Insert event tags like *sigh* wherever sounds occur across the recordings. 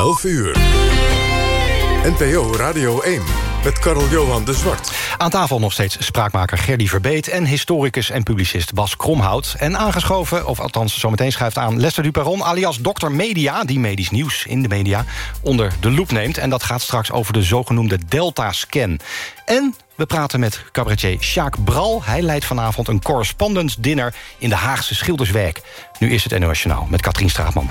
11 uur. NPO Radio 1 met Karel-Johan de Zwart. Aan tafel nog steeds spraakmaker Gerdy Verbeet... en historicus en publicist Bas Kromhout. En aangeschoven, of althans zometeen schuift aan... Lester Duperon, alias Dr. Media... die medisch nieuws in de media onder de loep neemt. En dat gaat straks over de zogenoemde Delta-scan. En we praten met cabaretier Sjaak Bral. Hij leidt vanavond een correspondence dinner in de Haagse Schilderswijk. Nu is het NOS met Katrien Straatman.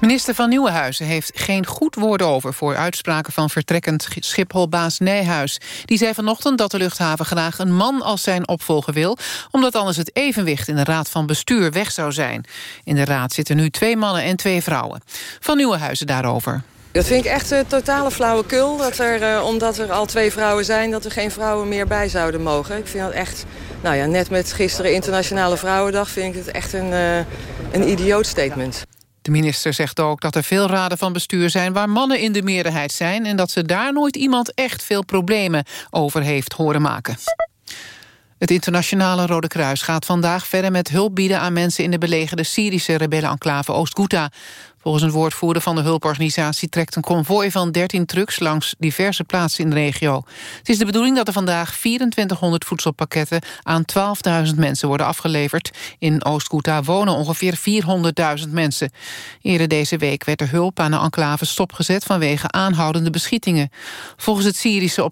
Minister van Nieuwenhuizen heeft geen goed woord over... voor uitspraken van vertrekkend Schipholbaas Nijhuis. Die zei vanochtend dat de luchthaven graag een man als zijn opvolger wil... omdat anders het evenwicht in de raad van bestuur weg zou zijn. In de raad zitten nu twee mannen en twee vrouwen. Van Nieuwenhuizen daarover. Dat vind ik echt een totale flauwekul. Dat er, uh, omdat er al twee vrouwen zijn, dat er geen vrouwen meer bij zouden mogen. Ik vind dat echt, nou ja, net met gisteren Internationale Vrouwendag... vind ik het echt een, uh, een idioot statement. De minister zegt ook dat er veel raden van bestuur zijn... waar mannen in de meerderheid zijn... en dat ze daar nooit iemand echt veel problemen over heeft horen maken. Het internationale Rode Kruis gaat vandaag verder met hulp bieden aan mensen in de belegerde Syrische rebellenenclave Oost-Ghouta. Volgens een woordvoerder van de hulporganisatie trekt een konvooi van 13 trucks langs diverse plaatsen in de regio. Het is de bedoeling dat er vandaag 2400 voedselpakketten aan 12.000 mensen worden afgeleverd. In Oost-Ghouta wonen ongeveer 400.000 mensen. Eerder deze week werd de hulp aan de enclave stopgezet vanwege aanhoudende beschietingen. Volgens het Syrische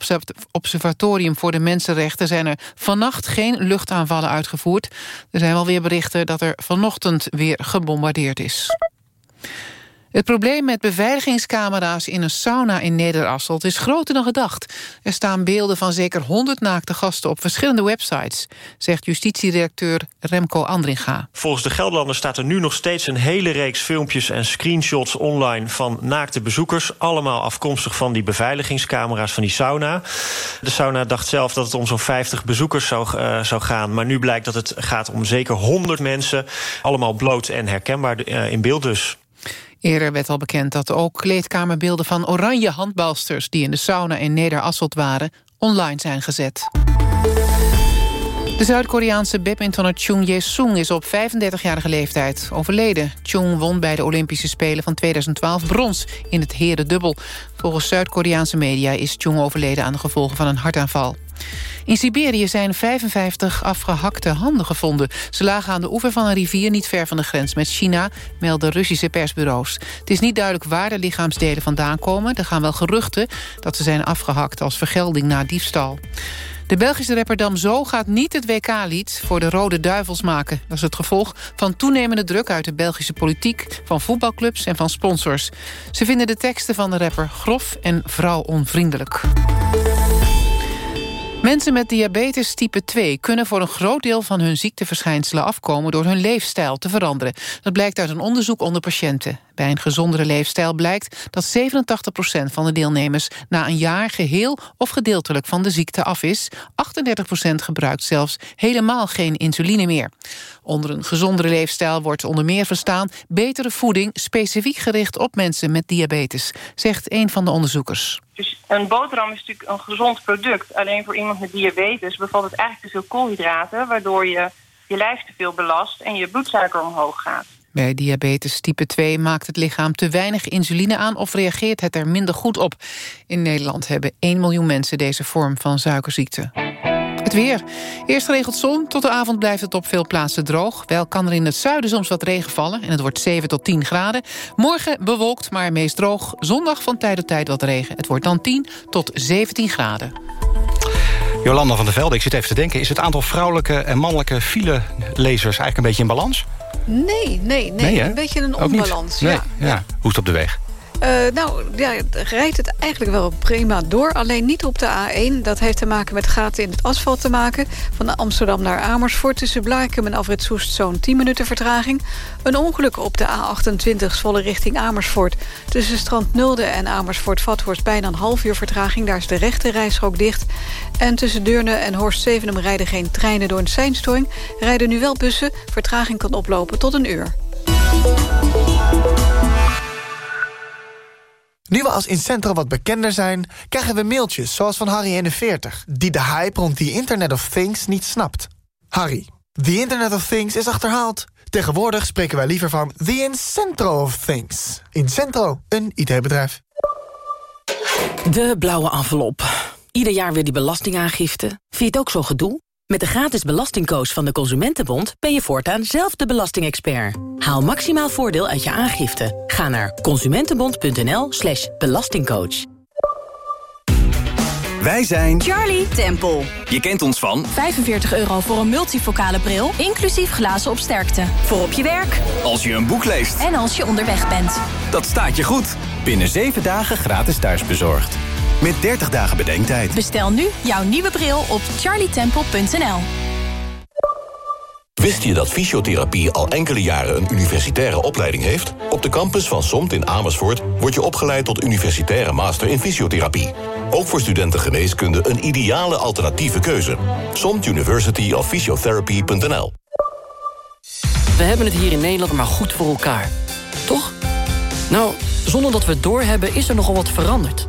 Observatorium voor de Mensenrechten zijn er vannacht geen luchtaanvallen uitgevoerd. Er zijn wel weer berichten dat er vanochtend weer gebombardeerd is. Het probleem met beveiligingscamera's in een sauna in Nederasselt is groter dan gedacht. Er staan beelden van zeker 100 naakte gasten op verschillende websites, zegt justitieredacteur Remco Andringa. Volgens de Gelderlander staat er nu nog steeds een hele reeks filmpjes en screenshots online van naakte bezoekers. Allemaal afkomstig van die beveiligingscamera's van die sauna. De sauna dacht zelf dat het om zo'n 50 bezoekers zou, uh, zou gaan. Maar nu blijkt dat het gaat om zeker 100 mensen. Allemaal bloot en herkenbaar uh, in beeld dus. Eerder werd al bekend dat ook kleedkamerbeelden van oranje handbalsters... die in de sauna in Nederasselt waren, online zijn gezet. De Zuid-Koreaanse badmintonner Chung Jae-sung is op 35-jarige leeftijd overleden. Chung won bij de Olympische Spelen van 2012 brons in het herendubbel. Volgens Zuid-Koreaanse media is Chung overleden aan de gevolgen van een hartaanval. In Siberië zijn 55 afgehakte handen gevonden. Ze lagen aan de oever van een rivier niet ver van de grens met China... melden Russische persbureaus. Het is niet duidelijk waar de lichaamsdelen vandaan komen. Er gaan wel geruchten dat ze zijn afgehakt als vergelding na diefstal. De Belgische rapper Damso gaat niet het WK-lied voor de Rode Duivels maken. Dat is het gevolg van toenemende druk uit de Belgische politiek... van voetbalclubs en van sponsors. Ze vinden de teksten van de rapper grof en vrouwonvriendelijk. Mensen met diabetes type 2 kunnen voor een groot deel van hun ziekteverschijnselen afkomen door hun leefstijl te veranderen. Dat blijkt uit een onderzoek onder patiënten. Bij een gezondere leefstijl blijkt dat 87% van de deelnemers na een jaar geheel of gedeeltelijk van de ziekte af is. 38% gebruikt zelfs helemaal geen insuline meer. Onder een gezondere leefstijl wordt onder meer verstaan betere voeding specifiek gericht op mensen met diabetes, zegt een van de onderzoekers. Dus een boterham is natuurlijk een gezond product. Alleen voor iemand met diabetes bevat het eigenlijk te veel koolhydraten... waardoor je je lijf te veel belast en je bloedsuiker omhoog gaat. Bij diabetes type 2 maakt het lichaam te weinig insuline aan... of reageert het er minder goed op. In Nederland hebben 1 miljoen mensen deze vorm van suikerziekte. Het weer. Eerst regelt zon, tot de avond blijft het op veel plaatsen droog. Wel kan er in het zuiden soms wat regen vallen en het wordt 7 tot 10 graden. Morgen bewolkt, maar meest droog. Zondag van tijd tot tijd wat regen. Het wordt dan 10 tot 17 graden. Jolanda van der Velde, ik zit even te denken... is het aantal vrouwelijke en mannelijke file-lezers eigenlijk een beetje in balans? Nee, nee, nee. een beetje een onbalans. Nee. Ja. ja. Hoe is het op de weg? Uh, nou, ja, rijdt het eigenlijk wel prima door. Alleen niet op de A1. Dat heeft te maken met gaten in het asfalt te maken. Van Amsterdam naar Amersfoort tussen Blaakem en Afrit Soest zo'n 10 minuten vertraging. Een ongeluk op de A28 volle richting Amersfoort. Tussen Strand Nulde en Amersfoort-Vathorst bijna een half uur vertraging. Daar is de rechte rijstrook dicht. En tussen Deurne en Horst Zevenum rijden geen treinen door een seinstoring. Rijden nu wel bussen. Vertraging kan oplopen tot een uur. Nu we als Incentro wat bekender zijn, krijgen we mailtjes zoals van Harry41... die de hype rond the Internet of Things niet snapt. Harry, the Internet of Things is achterhaald. Tegenwoordig spreken wij liever van the incentro of things. Incentro, een IT-bedrijf. De blauwe envelop. Ieder jaar weer die belastingaangifte. Vind je het ook zo gedoe? Met de gratis belastingcoach van de Consumentenbond... ben je voortaan zelf de belastingexpert. Haal maximaal voordeel uit je aangifte. Ga naar consumentenbond.nl slash belastingcoach. Wij zijn Charlie Temple. Je kent ons van 45 euro voor een multifocale bril, inclusief glazen op sterkte. Voor op je werk. Als je een boek leest. En als je onderweg bent. Dat staat je goed. Binnen 7 dagen gratis thuisbezorgd. Met 30 dagen bedenktijd. Bestel nu jouw nieuwe bril op charlietemple.nl. Wist je dat fysiotherapie al enkele jaren een universitaire opleiding heeft? Op de campus van SOMT in Amersfoort word je opgeleid tot universitaire master in fysiotherapie. Ook voor studenten geneeskunde een ideale alternatieve keuze. SOMT University of Physiotherapy.nl We hebben het hier in Nederland maar goed voor elkaar. Toch? Nou, zonder dat we het doorhebben is er nogal wat veranderd.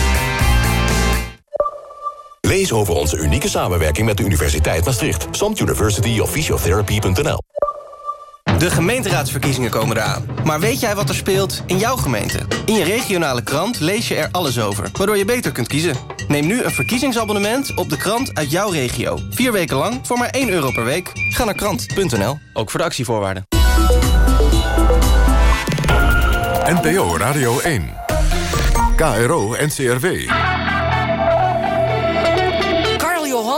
Lees over onze unieke samenwerking met de Universiteit Maastricht. SOMT University of Physiotherapy.nl De gemeenteraadsverkiezingen komen eraan. Maar weet jij wat er speelt in jouw gemeente? In je regionale krant lees je er alles over, waardoor je beter kunt kiezen. Neem nu een verkiezingsabonnement op de krant uit jouw regio. Vier weken lang voor maar 1 euro per week. Ga naar krant.nl, ook voor de actievoorwaarden. NPO Radio 1. KRO NCRW.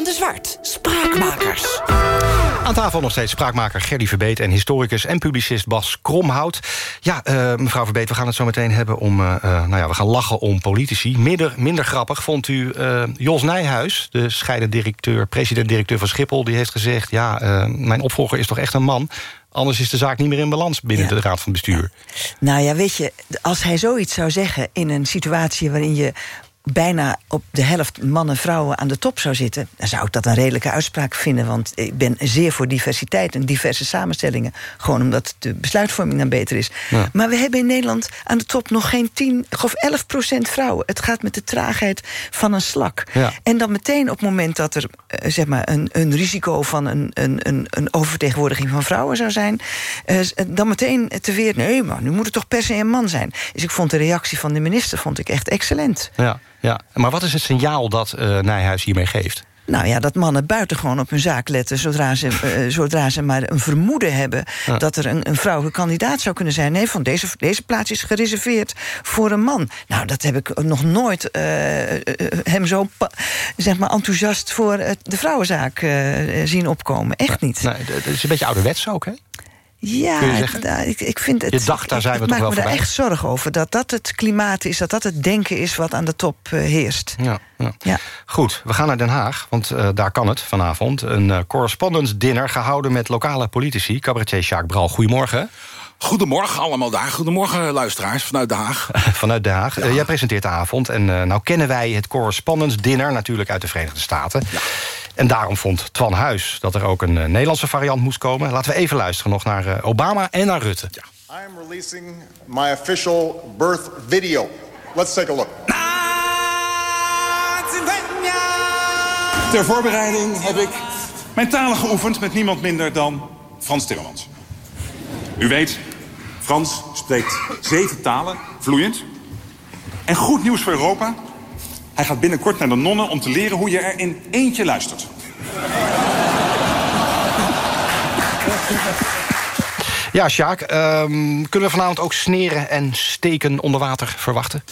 De Zwart, Spraakmakers. Aan tafel nog steeds spraakmaker Gerdy Verbeet... en historicus en publicist Bas Kromhout. Ja, uh, mevrouw Verbeet, we gaan het zo meteen hebben om... Uh, nou ja, we gaan lachen om politici. Minder, minder grappig vond u uh, Jos Nijhuis... de scheidend directeur, president-directeur van Schiphol... die heeft gezegd, ja, mijn opvolger is toch echt een man... Anders is de zaak niet meer in balans binnen ja. de Raad van Bestuur. Nou ja, weet je, als hij zoiets zou zeggen... in een situatie waarin je bijna op de helft mannen en vrouwen aan de top zou zitten... dan zou ik dat een redelijke uitspraak vinden. Want ik ben zeer voor diversiteit en diverse samenstellingen. Gewoon omdat de besluitvorming dan beter is. Ja. Maar we hebben in Nederland aan de top nog geen 10 of 11 procent vrouwen. Het gaat met de traagheid van een slak. Ja. En dan meteen op het moment dat er uh, zeg maar een, een risico... van een, een, een, oververtegenwoordiging van vrouwen zou zijn... Uh, dan meteen te weer, nee, maar nu moet het toch per se een man zijn. Dus ik vond de reactie van de minister vond ik echt excellent. Ja. Ja, maar wat is het signaal dat uh, Nijhuis hiermee geeft? Nou ja, dat mannen buitengewoon op hun zaak letten... zodra ze, uh, zodra ze maar een vermoeden hebben... Ja. dat er een, een vrouwelijke kandidaat zou kunnen zijn. Nee, van deze, deze plaats is gereserveerd voor een man. Nou, dat heb ik nog nooit uh, hem zo zeg maar, enthousiast... voor de vrouwenzaak zien opkomen. Echt niet. Nee, dat is een beetje ouderwets ook, hè? Ja, ik, ik vind het. Je dacht, daar zijn we ik toch wel maak me er echt zorgen over. Dat dat het klimaat is, dat dat het denken is wat aan de top uh, heerst. Ja, ja. ja, Goed, we gaan naar Den Haag, want uh, daar kan het vanavond. Een uh, correspondence dinner gehouden met lokale politici. Cabaretier Jacques Bral, goedemorgen. Goedemorgen allemaal daar. Goedemorgen luisteraars vanuit Den Haag. *laughs* vanuit Den Haag. Ja. Uh, jij presenteert de avond. En uh, nou kennen wij het Correspondence Dinner natuurlijk uit de Verenigde Staten. Ja. En daarom vond Twan Huis dat er ook een uh, Nederlandse variant moest komen. Laten we even luisteren nog naar Obama en naar Rutte. Ja. I am releasing my official birth video. Let's take a look. Ter voorbereiding heb ik mijn talen geoefend met niemand minder dan Frans Timmermans. U weet, Frans spreekt zeven talen, vloeiend. En goed nieuws voor Europa. Hij gaat binnenkort naar de nonnen om te leren hoe je er in eentje luistert. Ja, Sjaak, um, kunnen we vanavond ook sneren en steken onder water verwachten?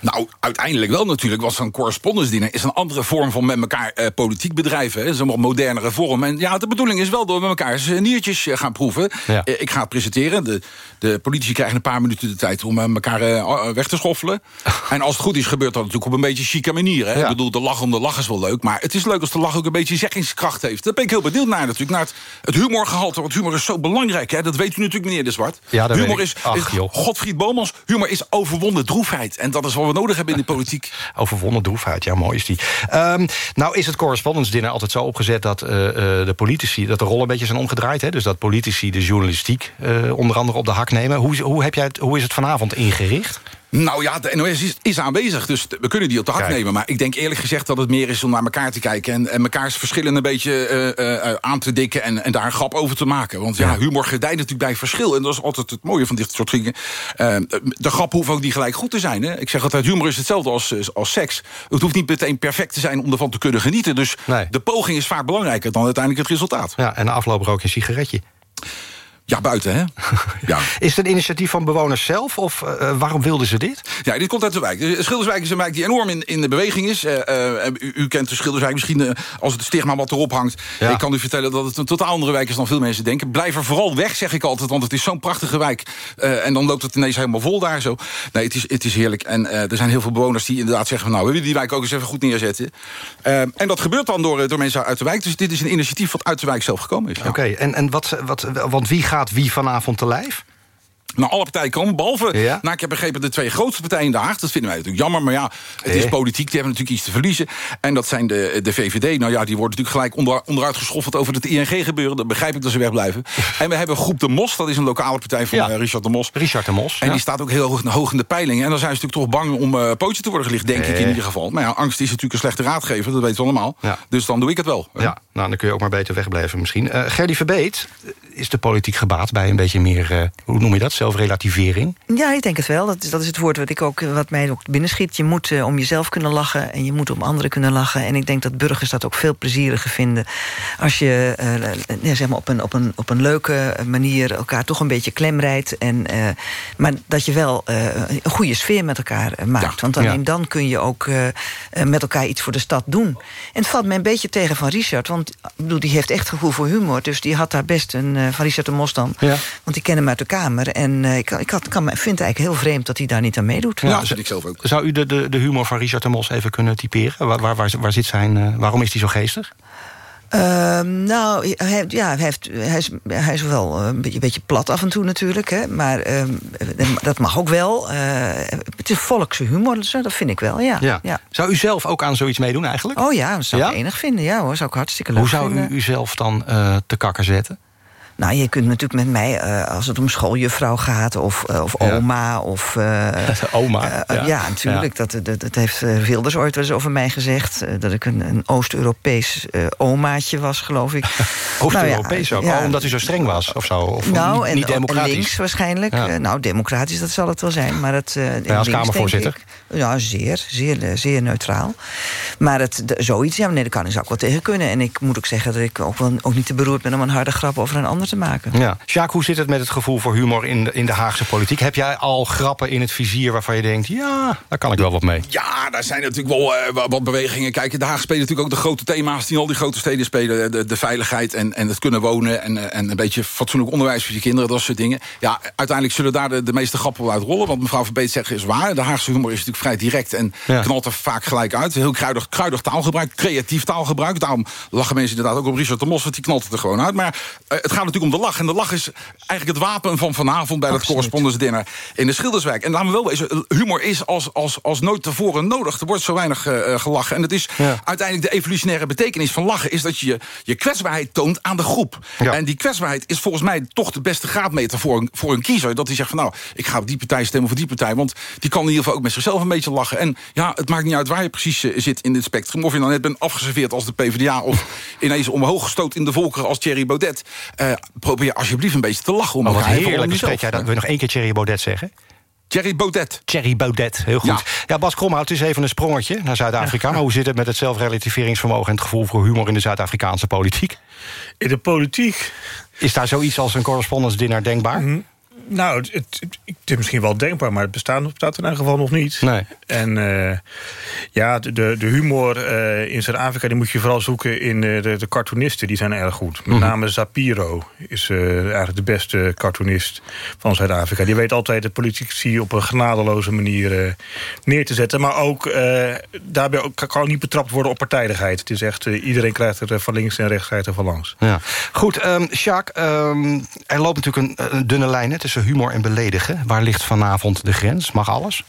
Nou, uiteindelijk wel natuurlijk. Was zo'n correspondence dinner is een andere vorm van met elkaar uh, politiek bedrijven. Het is een wat modernere vorm. En ja, de bedoeling is wel door met elkaar eens niertjes gaan proeven. Ja. Ik ga het presenteren. De, de politici krijgen een paar minuten de tijd om elkaar weg te schoffelen. *laughs* en als het goed is, gebeurt dat natuurlijk op een beetje chique manier. Hè? Ja. Ik bedoel, de lach om de lach is wel leuk. Maar het is leuk als de lach ook een beetje zeggingskracht heeft. Daar ben ik heel benieuwd naar natuurlijk. Naar het, het humorgehalte. Want humor is zo belangrijk. Hè? Dat weet u natuurlijk, meneer De Zwart. Ja, humor is. Ach. Godfried Bomans, humor is overwonnen droefheid. En dat is wat we nodig hebben in de politiek. *laughs* Overwonnen droefheid, ja, mooi is die. Ehm, nou is het correspondence dinner altijd zo opgezet... dat eh, eh, de politici, dat de rollen een beetje zijn omgedraaid. Hè? Dus dat politici de journalistiek eh, onder andere op de hak nemen. Hoe, hoe, heb jij het, hoe is het vanavond ingericht? Nou ja, de NOS is, is aanwezig, dus we kunnen die op de hak Kijk. nemen. Maar ik denk eerlijk gezegd dat het meer is om naar elkaar te kijken... en, en mekaars verschillen een beetje eh, eh, aan te dikken... En, en daar een grap over te maken. Want ja, humor gedijt natuurlijk bij verschil. En dat is altijd het mooie van dit soort dingen. Eh, de grap hoeft ook niet gelijk goed te zijn. Hè? Ik zeg altijd, humor is hetzelfde als, als seks. Het hoeft niet meteen perfect te zijn om ervan te kunnen genieten. Dus de poging is vaak belangrijker dan uiteindelijk het resultaat. Ja, en de afloop rook je een sigaretje. Ja, buiten, hè? *laughs* ja. Is het een initiatief van bewoners zelf? Of eh, waarom wilden ze dit? Ja, dit komt uit de wijk. De Schilderswijk is een wijk die enorm in, in de beweging is. Eh, eh, u, u kent de Schilderswijk misschien eh, als het stigma wat erop hangt. Ik kan u vertellen dat het een totaal andere wijk is dan veel mensen denken. Blijf er vooral weg, zeg ik altijd, want het is zo'n prachtige wijk. Eh, en dan loopt het ineens helemaal vol daar zo. Nee, het is, het is heerlijk. En eh, er zijn heel veel bewoners die inderdaad zeggen... van, nou, we willen die wijk ook eens even goed neerzetten. Eh, en dat gebeurt dan door, door mensen uit de wijk. Dus dit is een initiatief wat uit de wijk zelf gekomen is. ja. Oké, en, en wat, wat, want wie gaat wie vanavond te lijf? Nou, alle partijen komen, behalve... Nou, ik heb begrepen de twee grootste partijen in Den Haag. Dat vinden wij natuurlijk jammer, maar ja, het is Eh. politiek. Die hebben natuurlijk iets te verliezen. En dat zijn de, de VVD. Nou ja, die wordt natuurlijk gelijk onder, onderuit geschoffeld over het ING-gebeuren. Dat begrijp ik dat ze wegblijven. *laughs* En we hebben Groep de Mos. Dat is een lokale partij van eh, Richard de Mos. Richard de Mos. En die staat ook heel hoog, hoog in de peilingen. En dan zijn ze natuurlijk toch bang om eh pootje te worden gelicht, denk ik in ieder geval. Maar ja, angst is natuurlijk een slechte raadgever, dat weten we allemaal. Dus dan doe ik het wel. Ja, nou, dan kun je ook maar beter wegblijven misschien. Gerdy Verbeet, is de politiek gebaat bij een beetje meer... hoe noem je dat, zelfrelativering? Ja, ik denk het wel. Dat is, dat is het woord wat, ik ook, wat mij ook binnenschiet. Je moet eh, om jezelf kunnen lachen en je moet om anderen kunnen lachen. En ik denk dat burgers dat ook veel plezieriger vinden... als je ja, zeg maar op, een, op, een, op een leuke manier elkaar toch een beetje klemrijdt. En, eh, maar dat je wel een goede sfeer met elkaar maakt. Want alleen Ja. dan kun je ook met elkaar iets voor de stad doen. En het valt me een beetje tegen van Richard. Want ik bedoel, die heeft echt gevoel voor humor. Dus die had daar best een... van Richard de Mos dan. Want ik ken hem uit de Kamer. En eh, ik, ik had, kan, vind het eigenlijk heel vreemd dat hij daar niet aan meedoet. zou- Zou u de, de, de humor van Richard de Mos even kunnen typeren? Waar, waar, waar, waar zit zijn, eh, waarom is hij zo geestig? Ehm, nou, hij, ja, hij, heeft, hij, is, hij is wel eh, een beetje, een beetje plat af en toe natuurlijk. Hè, maar ehm, dat mag ook wel. Eh, het is volkse humor, dus, dat vind ik wel, ja. Ja. ja. Zou u zelf ook aan zoiets meedoen eigenlijk? Oh ja, dat zou Ja? ik enig vinden. Ja hoor, zou ik hartstikke leuk Hoe zou vinden. u uzelf dan eh, te kakker zetten? Nou, je kunt natuurlijk met mij, eh, als het om schooljuffrouw gaat... of, eh, of oma, of... eh, *laughs* Oma, eh, ja. ja. natuurlijk. Dat, dat, dat heeft eh, Wilders ooit wel eens over mij gezegd. eh, dat ik een, een Oost-Europees eh, omaatje was, geloof ik. *laughs* Oost-Europees Nou ook? ja, Oh, omdat u zo streng was of zo? Of nou, niet, en niet democratisch? links waarschijnlijk. Ja. Eh, nou, democratisch, dat zal het wel zijn. Maar het, eh, links, denk Kamervoorzitter? ik. Ja, zeer, zeer, eh, zeer neutraal. Maar het, de- zoiets, ja, nee, daar kan ik ook wel tegen kunnen. En ik moet ook zeggen dat ik ook, wel, ook niet te beroerd ben... om een harde grap over een ander te maken. Ja. Jacques, hoe zit het met het gevoel voor humor in de, in de Haagse politiek? Heb jij al grappen in het vizier waarvan je denkt... ja, daar kan ik wel wat mee? Ja, daar zijn natuurlijk wel eh, wat- bewegingen. Kijk, in Den Haag spelen natuurlijk ook de grote thema's... die in al die grote steden spelen. De, de veiligheid en, en het kunnen wonen... En, eh, en een beetje fatsoenlijk onderwijs voor je kinderen, dat soort dingen. Ja, uiteindelijk zullen daar de, de meeste grappen wel uit rollen. Want mevrouw Verbeet zegt is waar. De Haagse humor is natuurlijk vrij direct... en Ja. knalt er vaak gelijk uit. Heel kruidig, kruidig taalgebruik, creatief taalgebruik. Daarom lachen mensen inderdaad ook op Richard de Mos... want die knalt het er gewoon uit. Maar eh, het gaat natuurlijk om de lach. En de lach is eigenlijk het wapen van vanavond... bij dat correspondence dinner in de Schilderswijk. En laten we wel wezen, humor is als, als, als nooit tevoren nodig. Er wordt zo weinig eh, eh, gelachen. En het is uiteindelijk de evolutionaire betekenis van lachen... is dat je je, je kwetsbaarheid toont aan de groep. En die kwetsbaarheid is volgens mij toch de beste graadmeter voor een, voor een kiezer. Dat hij zegt van nou, ik ga op die partij stemmen of die partij. Want die kan in ieder geval ook met zichzelf een beetje lachen. En ja, het maakt niet uit waar je precies eh, zit in dit spectrum. Of je nou net bent afgeserveerd als de PvdA... of *laughs* ineens omhoog gestoot in de volkeren als Thierry Baudet. Probeer alsjeblieft een beetje te lachen om Oh, wat elkaar. om heerlijk jij dat. Wil je nog één keer Thierry Baudet zeggen? Thierry Baudet. Thierry Baudet, heel goed. Ja, Bas Kromhout, het is even een sprongetje naar Zuid-Afrika. Maar hoe zit het met het zelfrelativeringsvermogen... en het gevoel voor humor in de Zuid-Afrikaanse politiek? In de politiek? Is daar zoiets als een correspondence dinner denkbaar? Mhm. Nou, het, het, het is misschien wel denkbaar, maar het bestaat, bestaat in ieder geval nog niet. Nee. En uh, ja, de, de humor uh, in Zuid-Afrika die moet je vooral zoeken in de, de, de, cartoonisten. Die zijn erg goed. Met mm -hmm. name Zapiro is eigenlijk de beste cartoonist van Zuid-Afrika. Die weet altijd de politici op een genadeloze manier neer te zetten. Maar ook daarbij ook, kan niet betrapt worden op partijdigheid. Het is echt, iedereen krijgt er van links en rechts er van langs. Ja. Goed, um, Jacques, um, er loopt natuurlijk een, een dunne lijn hè, humor en beledigen. Waar ligt vanavond de grens? Mag alles?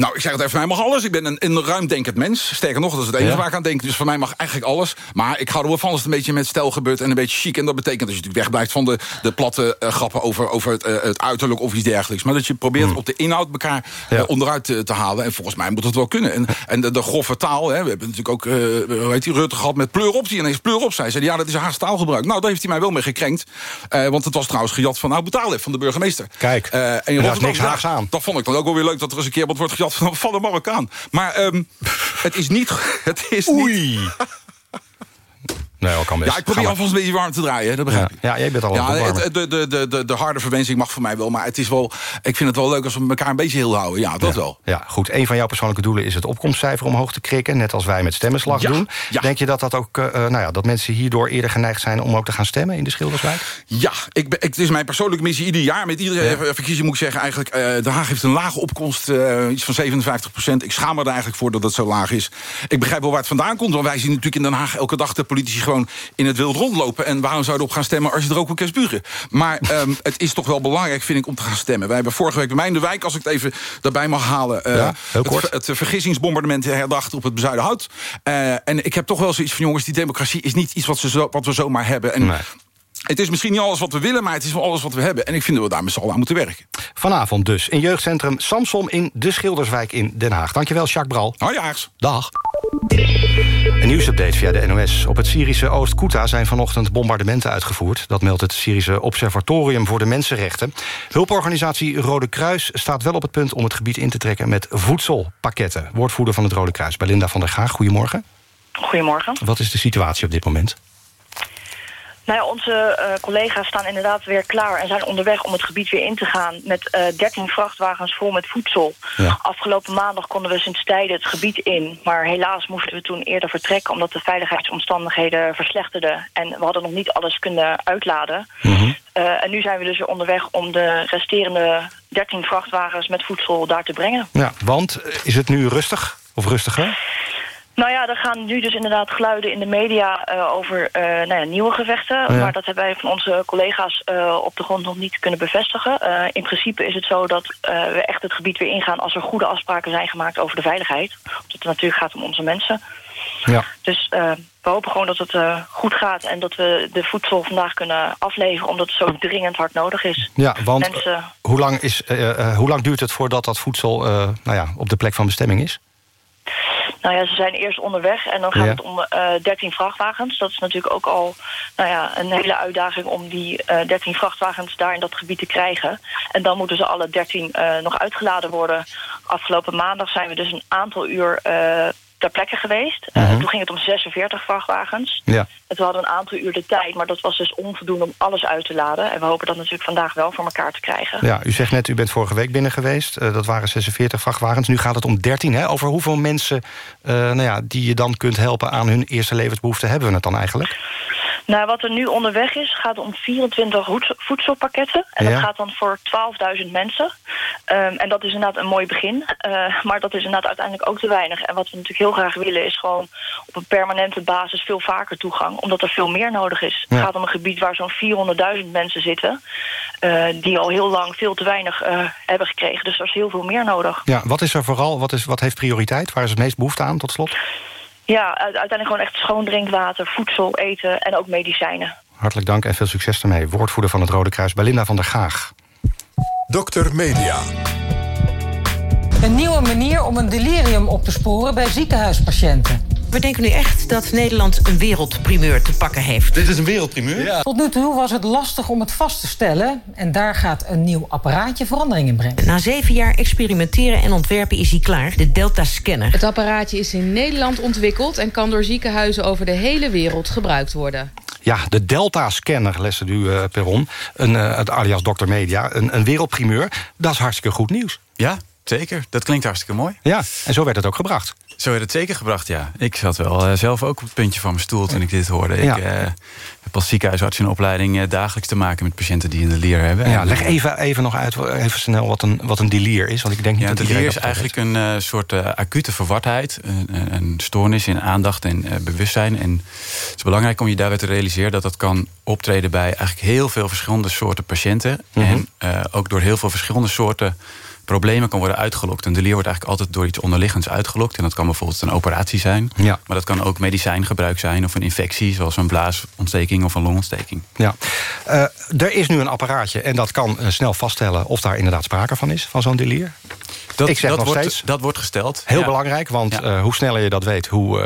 Nou, ik zeg het even, mij mag alles. Ik ben een, een ruimdenkend mens. Sterker nog, dat is het enige ja. waar ik aan denk. Dus voor mij mag eigenlijk alles. Maar ik hou er wel van als het een beetje met stijl gebeurt... en een beetje chic. En dat betekent dat je natuurlijk wegblijft van de, de platte uh, grappen... over, over het, uh, het, uiterlijk of iets dergelijks. Maar dat je probeert hmm. op de inhoud elkaar ja. uh, onderuit te, te, halen. En volgens mij moet dat wel kunnen. En, en de, de grove taal, hè, we hebben natuurlijk ook... hoe heet die, Rutte gehad met pleur op. Die ineens pleur op zei. Zei ja, dat is een Haagse taalgebruik. Nou, daar heeft hij mij wel mee gekrenkt. want het was trouwens gejat van Abu Talib, van de burgemeester. Kijk, en er is niks Haags aan. Dat vond ik dan ook wel weer leuk... dat er eens een keer wat wordt gejat van, van de Marokkaan. Maar um, het is niet... *laughs* Het is Oei. Niet, Nee, al kan best. Ja, ik probeer alvast een beetje warm te draaien, dat begrijp ja. Ja, jij bent al ja, het, de, de, de, de, de harde verwensing mag voor mij wel, maar het is wel, ik vind het wel leuk als we elkaar een beetje heel houden. Ja, dat wel. Ja, goed. Een van jouw persoonlijke doelen is het opkomstcijfer omhoog te krikken, net als wij met stemmenslag doen. Denk je dat, dat, ook, uh, nou ja, dat mensen hierdoor eerder geneigd zijn om ook te gaan stemmen in de Schilderswijk? Ja, ik ben, ik, het is mijn persoonlijke missie ieder jaar. Met iedere verkiezing moet ik zeggen, eigenlijk, uh, Den Haag heeft een lage opkomst, uh, iets van 57 procent. Ik schaam me er eigenlijk voor dat het zo laag is. Ik begrijp wel waar het vandaan komt, want wij zien natuurlijk in Den Haag elke dag de politici gewoon in het wild rondlopen. En waarom zou je erop gaan stemmen als je er ook een keer spugen? Maar um, *laughs* het is toch wel belangrijk, vind ik, om te gaan stemmen. Wij hebben vorige week bij mij in de wijk, als ik het even daarbij mag halen... Uh, ja, het, het, vergissingsbombardement herdacht op het Bezuidenhout. Uh, en ik heb toch wel zoiets van, jongens, die democratie is niet iets wat, ze zo, wat we zomaar hebben. En nee. Het is misschien niet alles wat we willen, maar het is wel alles wat we hebben. En ik vind dat we daar met z'n allen aan moeten werken. Vanavond dus in jeugdcentrum Samsom in de Schilderswijk in Den Haag. Dankjewel, Jacques Bral. Hoi, Jaags. Dag. Een nieuwsupdate via de NOS. Op het Syrische Oost-Ghouta zijn vanochtend bombardementen uitgevoerd. Dat meldt het Syrische Observatorium voor de Mensenrechten. Hulporganisatie Rode Kruis staat wel op het punt... om het gebied in te trekken met voedselpakketten. Woordvoerder van het Rode Kruis, Belinda van der Gaag. Goedemorgen. Goedemorgen. Wat is de situatie op dit moment? Nou ja, onze uh, collega's staan inderdaad weer klaar en zijn onderweg om het gebied weer in te gaan met uh, 13 vrachtwagens vol met voedsel. Ja. Afgelopen maandag konden we sinds tijden het gebied in, maar helaas moesten we toen eerder vertrekken omdat de veiligheidsomstandigheden verslechterden en we hadden nog niet alles kunnen uitladen. Mm -hmm. uh, en nu zijn we dus weer onderweg om de resterende 13 vrachtwagens met voedsel daar te brengen. Ja, want is het nu rustig of rustiger? Nou ja, er gaan nu dus inderdaad geluiden in de media uh, over uh, nou ja, nieuwe gevechten. ja. Maar dat hebben wij van onze collega's uh, op de grond nog niet kunnen bevestigen. in principe is het zo dat we echt het gebied weer ingaan... als er goede afspraken zijn gemaakt over de veiligheid. Omdat het natuurlijk gaat om onze mensen. Ja. Dus we hopen gewoon dat het goed gaat... en dat we de voedsel vandaag kunnen afleveren... omdat het zo dringend hard nodig is. Ja, want mensen... hoe, lang is, hoe lang duurt het voordat dat voedsel nou ja, op de plek van bestemming is? Nou ja, ze zijn eerst onderweg en dan gaat Ja. het om uh, 13 vrachtwagens. Dat is natuurlijk ook al nou ja, een hele uitdaging om die uh, 13 vrachtwagens daar in dat gebied te krijgen. En dan moeten ze alle 13 uh, nog uitgeladen worden. Afgelopen maandag zijn we dus een aantal uur ter plekke geweest. Uh, Mhm. Toen ging het om 46 vrachtwagens. Ja. En we hadden een aantal uur de tijd, maar dat was dus onvoldoende om alles uit te laden. En we hopen dat natuurlijk vandaag wel voor elkaar te krijgen. Ja, u zegt net, u bent vorige week binnen geweest. Uh, dat waren 46 vrachtwagens. Nu gaat het om 13. Hè? Over hoeveel mensen uh, nou ja, die je dan kunt helpen aan hun eerste levensbehoeften hebben we het dan eigenlijk? Nou, wat er nu onderweg is, gaat om 24 voedselpakketten. En Ja. dat gaat dan voor 12.000 mensen. Um, en dat is inderdaad een mooi begin. Maar dat is inderdaad uiteindelijk ook te weinig. En wat we natuurlijk heel graag willen is gewoon op een permanente basis veel vaker toegang. Omdat er veel meer nodig is. Ja. Het gaat om een gebied waar zo'n 400.000 mensen zitten. Uh, die al heel lang veel te weinig uh, hebben gekregen. Dus er is heel veel meer nodig. Ja, wat is er vooral, wat, is, wat heeft prioriteit? Waar is het meest behoefte aan, tot slot? Ja, uiteindelijk gewoon echt schoon drinkwater, voedsel, eten en ook medicijnen. Hartelijk dank en veel succes ermee. Woordvoerder van het Rode Kruis, Belinda van der Gaag. Dokter Media. Een nieuwe manier om een delirium op te sporen bij ziekenhuispatiënten. We denken nu echt dat Nederland een wereldprimeur te pakken heeft. Dit is een wereldprimeur? Tot nu toe was het lastig om het vast te stellen. En daar gaat een nieuw apparaatje verandering in brengen. Na zeven jaar experimenteren en ontwerpen is hij klaar. De Delta Scanner. Het apparaatje is in Nederland ontwikkeld... en kan door ziekenhuizen over de hele wereld gebruikt worden. Ja, de Delta-scanner, lessen u uh, Perron. Een, uh, het alias Dr. Media, een, een wereldprimeur. Dat is hartstikke goed nieuws. Ja, zeker. Dat klinkt hartstikke mooi. Ja, en zo werd het ook gebracht. Zo werd het zeker gebracht, ja. Ik zat wel uh, zelf ook op het puntje van mijn stoel toen ik dit hoorde. Ja. Ik uh, heb als ziekenhuisarts in opleiding uh, dagelijks te maken met patiënten die een delier hebben. Ja, leg even, even nog uit, even snel wat een, wat een delier is. Want ik denk niet ja, dat delier is eigenlijk een soort acute verwardheid. Een, een stoornis in aandacht en bewustzijn. En het is belangrijk om je daarbij te realiseren dat dat kan optreden bij eigenlijk heel veel verschillende soorten patiënten. Mhm. Mm -hmm. En ook door heel veel verschillende soorten problemen kan worden uitgelokt. Een delier wordt eigenlijk altijd door iets onderliggends uitgelokt. En dat kan bijvoorbeeld een operatie zijn. Ja. Maar dat kan ook medicijngebruik zijn of een infectie... zoals een blaasontsteking of een longontsteking. Ja. Uh, er is nu een apparaatje en dat kan uh, snel vaststellen... of daar inderdaad sprake van is, van zo'n delier. Dat, Ik zeg dat nog wordt, steeds, dat wordt gesteld. Heel ja. belangrijk, want ja. uh, hoe sneller je dat weet... hoe,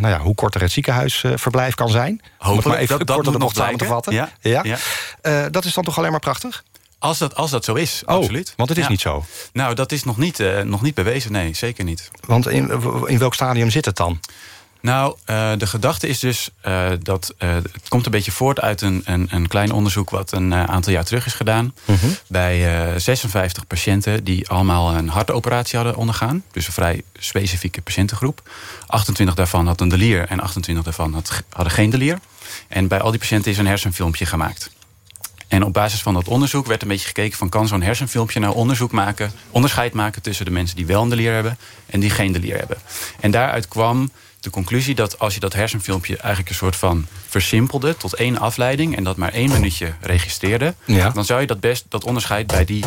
nou ja, hoe korter het ziekenhuisverblijf kan zijn. Hopelijk, maar even dat, moet nog samen te vatten. Ja. Ja? Ja? dat is dan toch alleen maar prachtig? Als dat, als dat zo is, oh, absoluut. Want het is ja. niet zo. Nou, dat is nog niet, uh, nog niet bewezen, nee, zeker niet. Want in, in welk stadium zit het dan? Nou, uh, de gedachte is dus uh, dat uh, het komt een beetje voort uit een, een, een klein onderzoek wat een aantal jaar terug is gedaan. Mhm. -huh. Bij 56 patiënten die allemaal een hartoperatie hadden ondergaan. Dus een vrij specifieke patiëntengroep. 28 daarvan had een delier en 28 daarvan had, hadden geen delier. En bij al die patiënten is een hersenfilmpje gemaakt. En op basis van dat onderzoek werd een beetje gekeken van... kan zo'n hersenfilmpje nou onderzoek maken, onderscheid maken... tussen de mensen die wel een delier hebben en die geen delier hebben. En daaruit kwam de conclusie dat als je dat hersenfilmpje... eigenlijk een soort van versimpelde tot één afleiding... en dat maar één minuutje registreerde... Ja. dan zou je dat, best, dat onderscheid bij die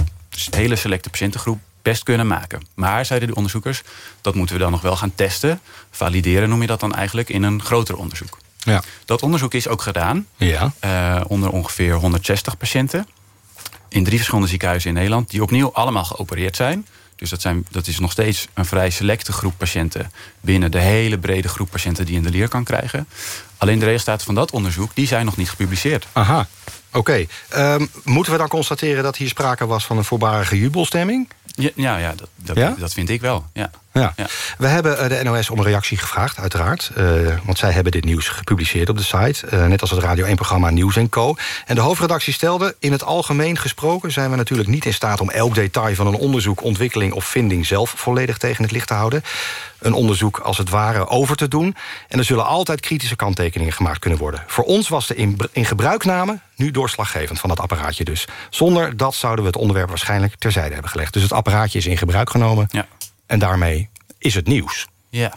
hele selecte patiëntengroep best kunnen maken. Maar, zeiden de onderzoekers, dat moeten we dan nog wel gaan testen. Valideren noem je dat dan eigenlijk in een groter onderzoek. Ja. Dat onderzoek is ook gedaan. Ja. Uh, onder ongeveer 160 patiënten. In drie verschillende ziekenhuizen in Nederland. Die opnieuw allemaal geopereerd zijn. Dus dat, zijn, dat is nog steeds een vrij selecte groep patiënten... binnen de hele brede groep patiënten die een delier kan krijgen. Alleen de resultaten van dat onderzoek die zijn nog niet gepubliceerd. Aha, oké. Okay. Um, moeten we dan constateren dat hier sprake was van een voorbarige jubelstemming? Ja, ja, ja, dat, dat, ja? dat vind ik wel, ja. Ja. ja. We hebben de NOS om een reactie gevraagd, uiteraard. Uh, want zij hebben dit nieuws gepubliceerd op de site. Uh, net als het Radio 1-programma Nieuws Co. En de hoofdredactie stelde... in het algemeen gesproken zijn we natuurlijk niet in staat... om elk detail van een onderzoek, ontwikkeling of vinding... zelf volledig tegen het licht te houden. Een onderzoek als het ware over te doen. En er zullen altijd kritische kanttekeningen gemaakt kunnen worden. Voor ons was de in, in gebruikname nu doorslaggevend van dat apparaatje dus. Zonder dat zouden we het onderwerp waarschijnlijk terzijde hebben gelegd. Dus het apparaatje is in gebruik genomen. Ja. En daarmee is het nieuws. Ja.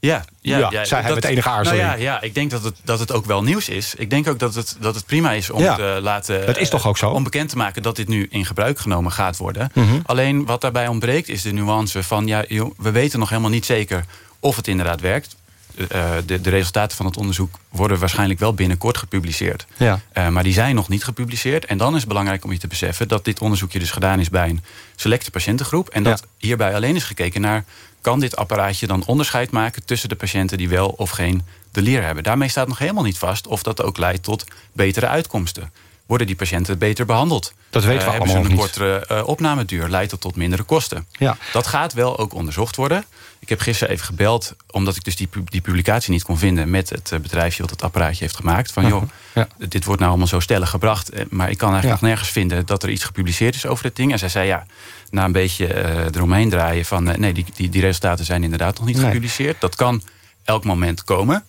Ja, ja, ja, ja zij dat, hebben het enige aarzeling. Nou ja, ja, ik denk dat het, dat het ook wel nieuws is. Ik denk ook dat het, dat het prima is om ja, te laten... Dat is toch ook zo? Om bekend te maken dat dit nu in gebruik genomen gaat worden. Mm -hmm. Alleen wat daarbij ontbreekt is de nuance van... ja, joh, we weten nog helemaal niet zeker of het inderdaad werkt. Uh, de, de, resultaten van het onderzoek worden waarschijnlijk wel binnenkort gepubliceerd. Ja. Uh, maar die zijn nog niet gepubliceerd. En dan is het belangrijk om je te beseffen... dat dit onderzoekje dus gedaan is bij een selecte patiëntengroep. En dat ja. hierbij alleen is gekeken naar... kan dit apparaatje dan onderscheid maken tussen de patiënten... die wel of geen delier hebben. Daarmee staat nog helemaal niet vast of dat ook leidt tot betere uitkomsten. Worden die patiënten beter behandeld? Dat weten we uh, allemaal Hebben ze een niet. kortere uh, opnameduur? Leidt dat tot mindere kosten? Ja. Dat gaat wel ook onderzocht worden. Ik heb gisteren even gebeld, omdat ik dus die, die publicatie niet kon vinden... met het uh, bedrijfje wat het apparaatje heeft gemaakt. Van joh, ja. dit wordt nou allemaal zo stellig gebracht... maar ik kan eigenlijk ja. nog nergens vinden dat er iets gepubliceerd is over dit ding. En zij zei ja, na een beetje eromheen draaien van... nee, die, die, die resultaten zijn inderdaad nog niet nee. gepubliceerd. Dat kan elk moment komen.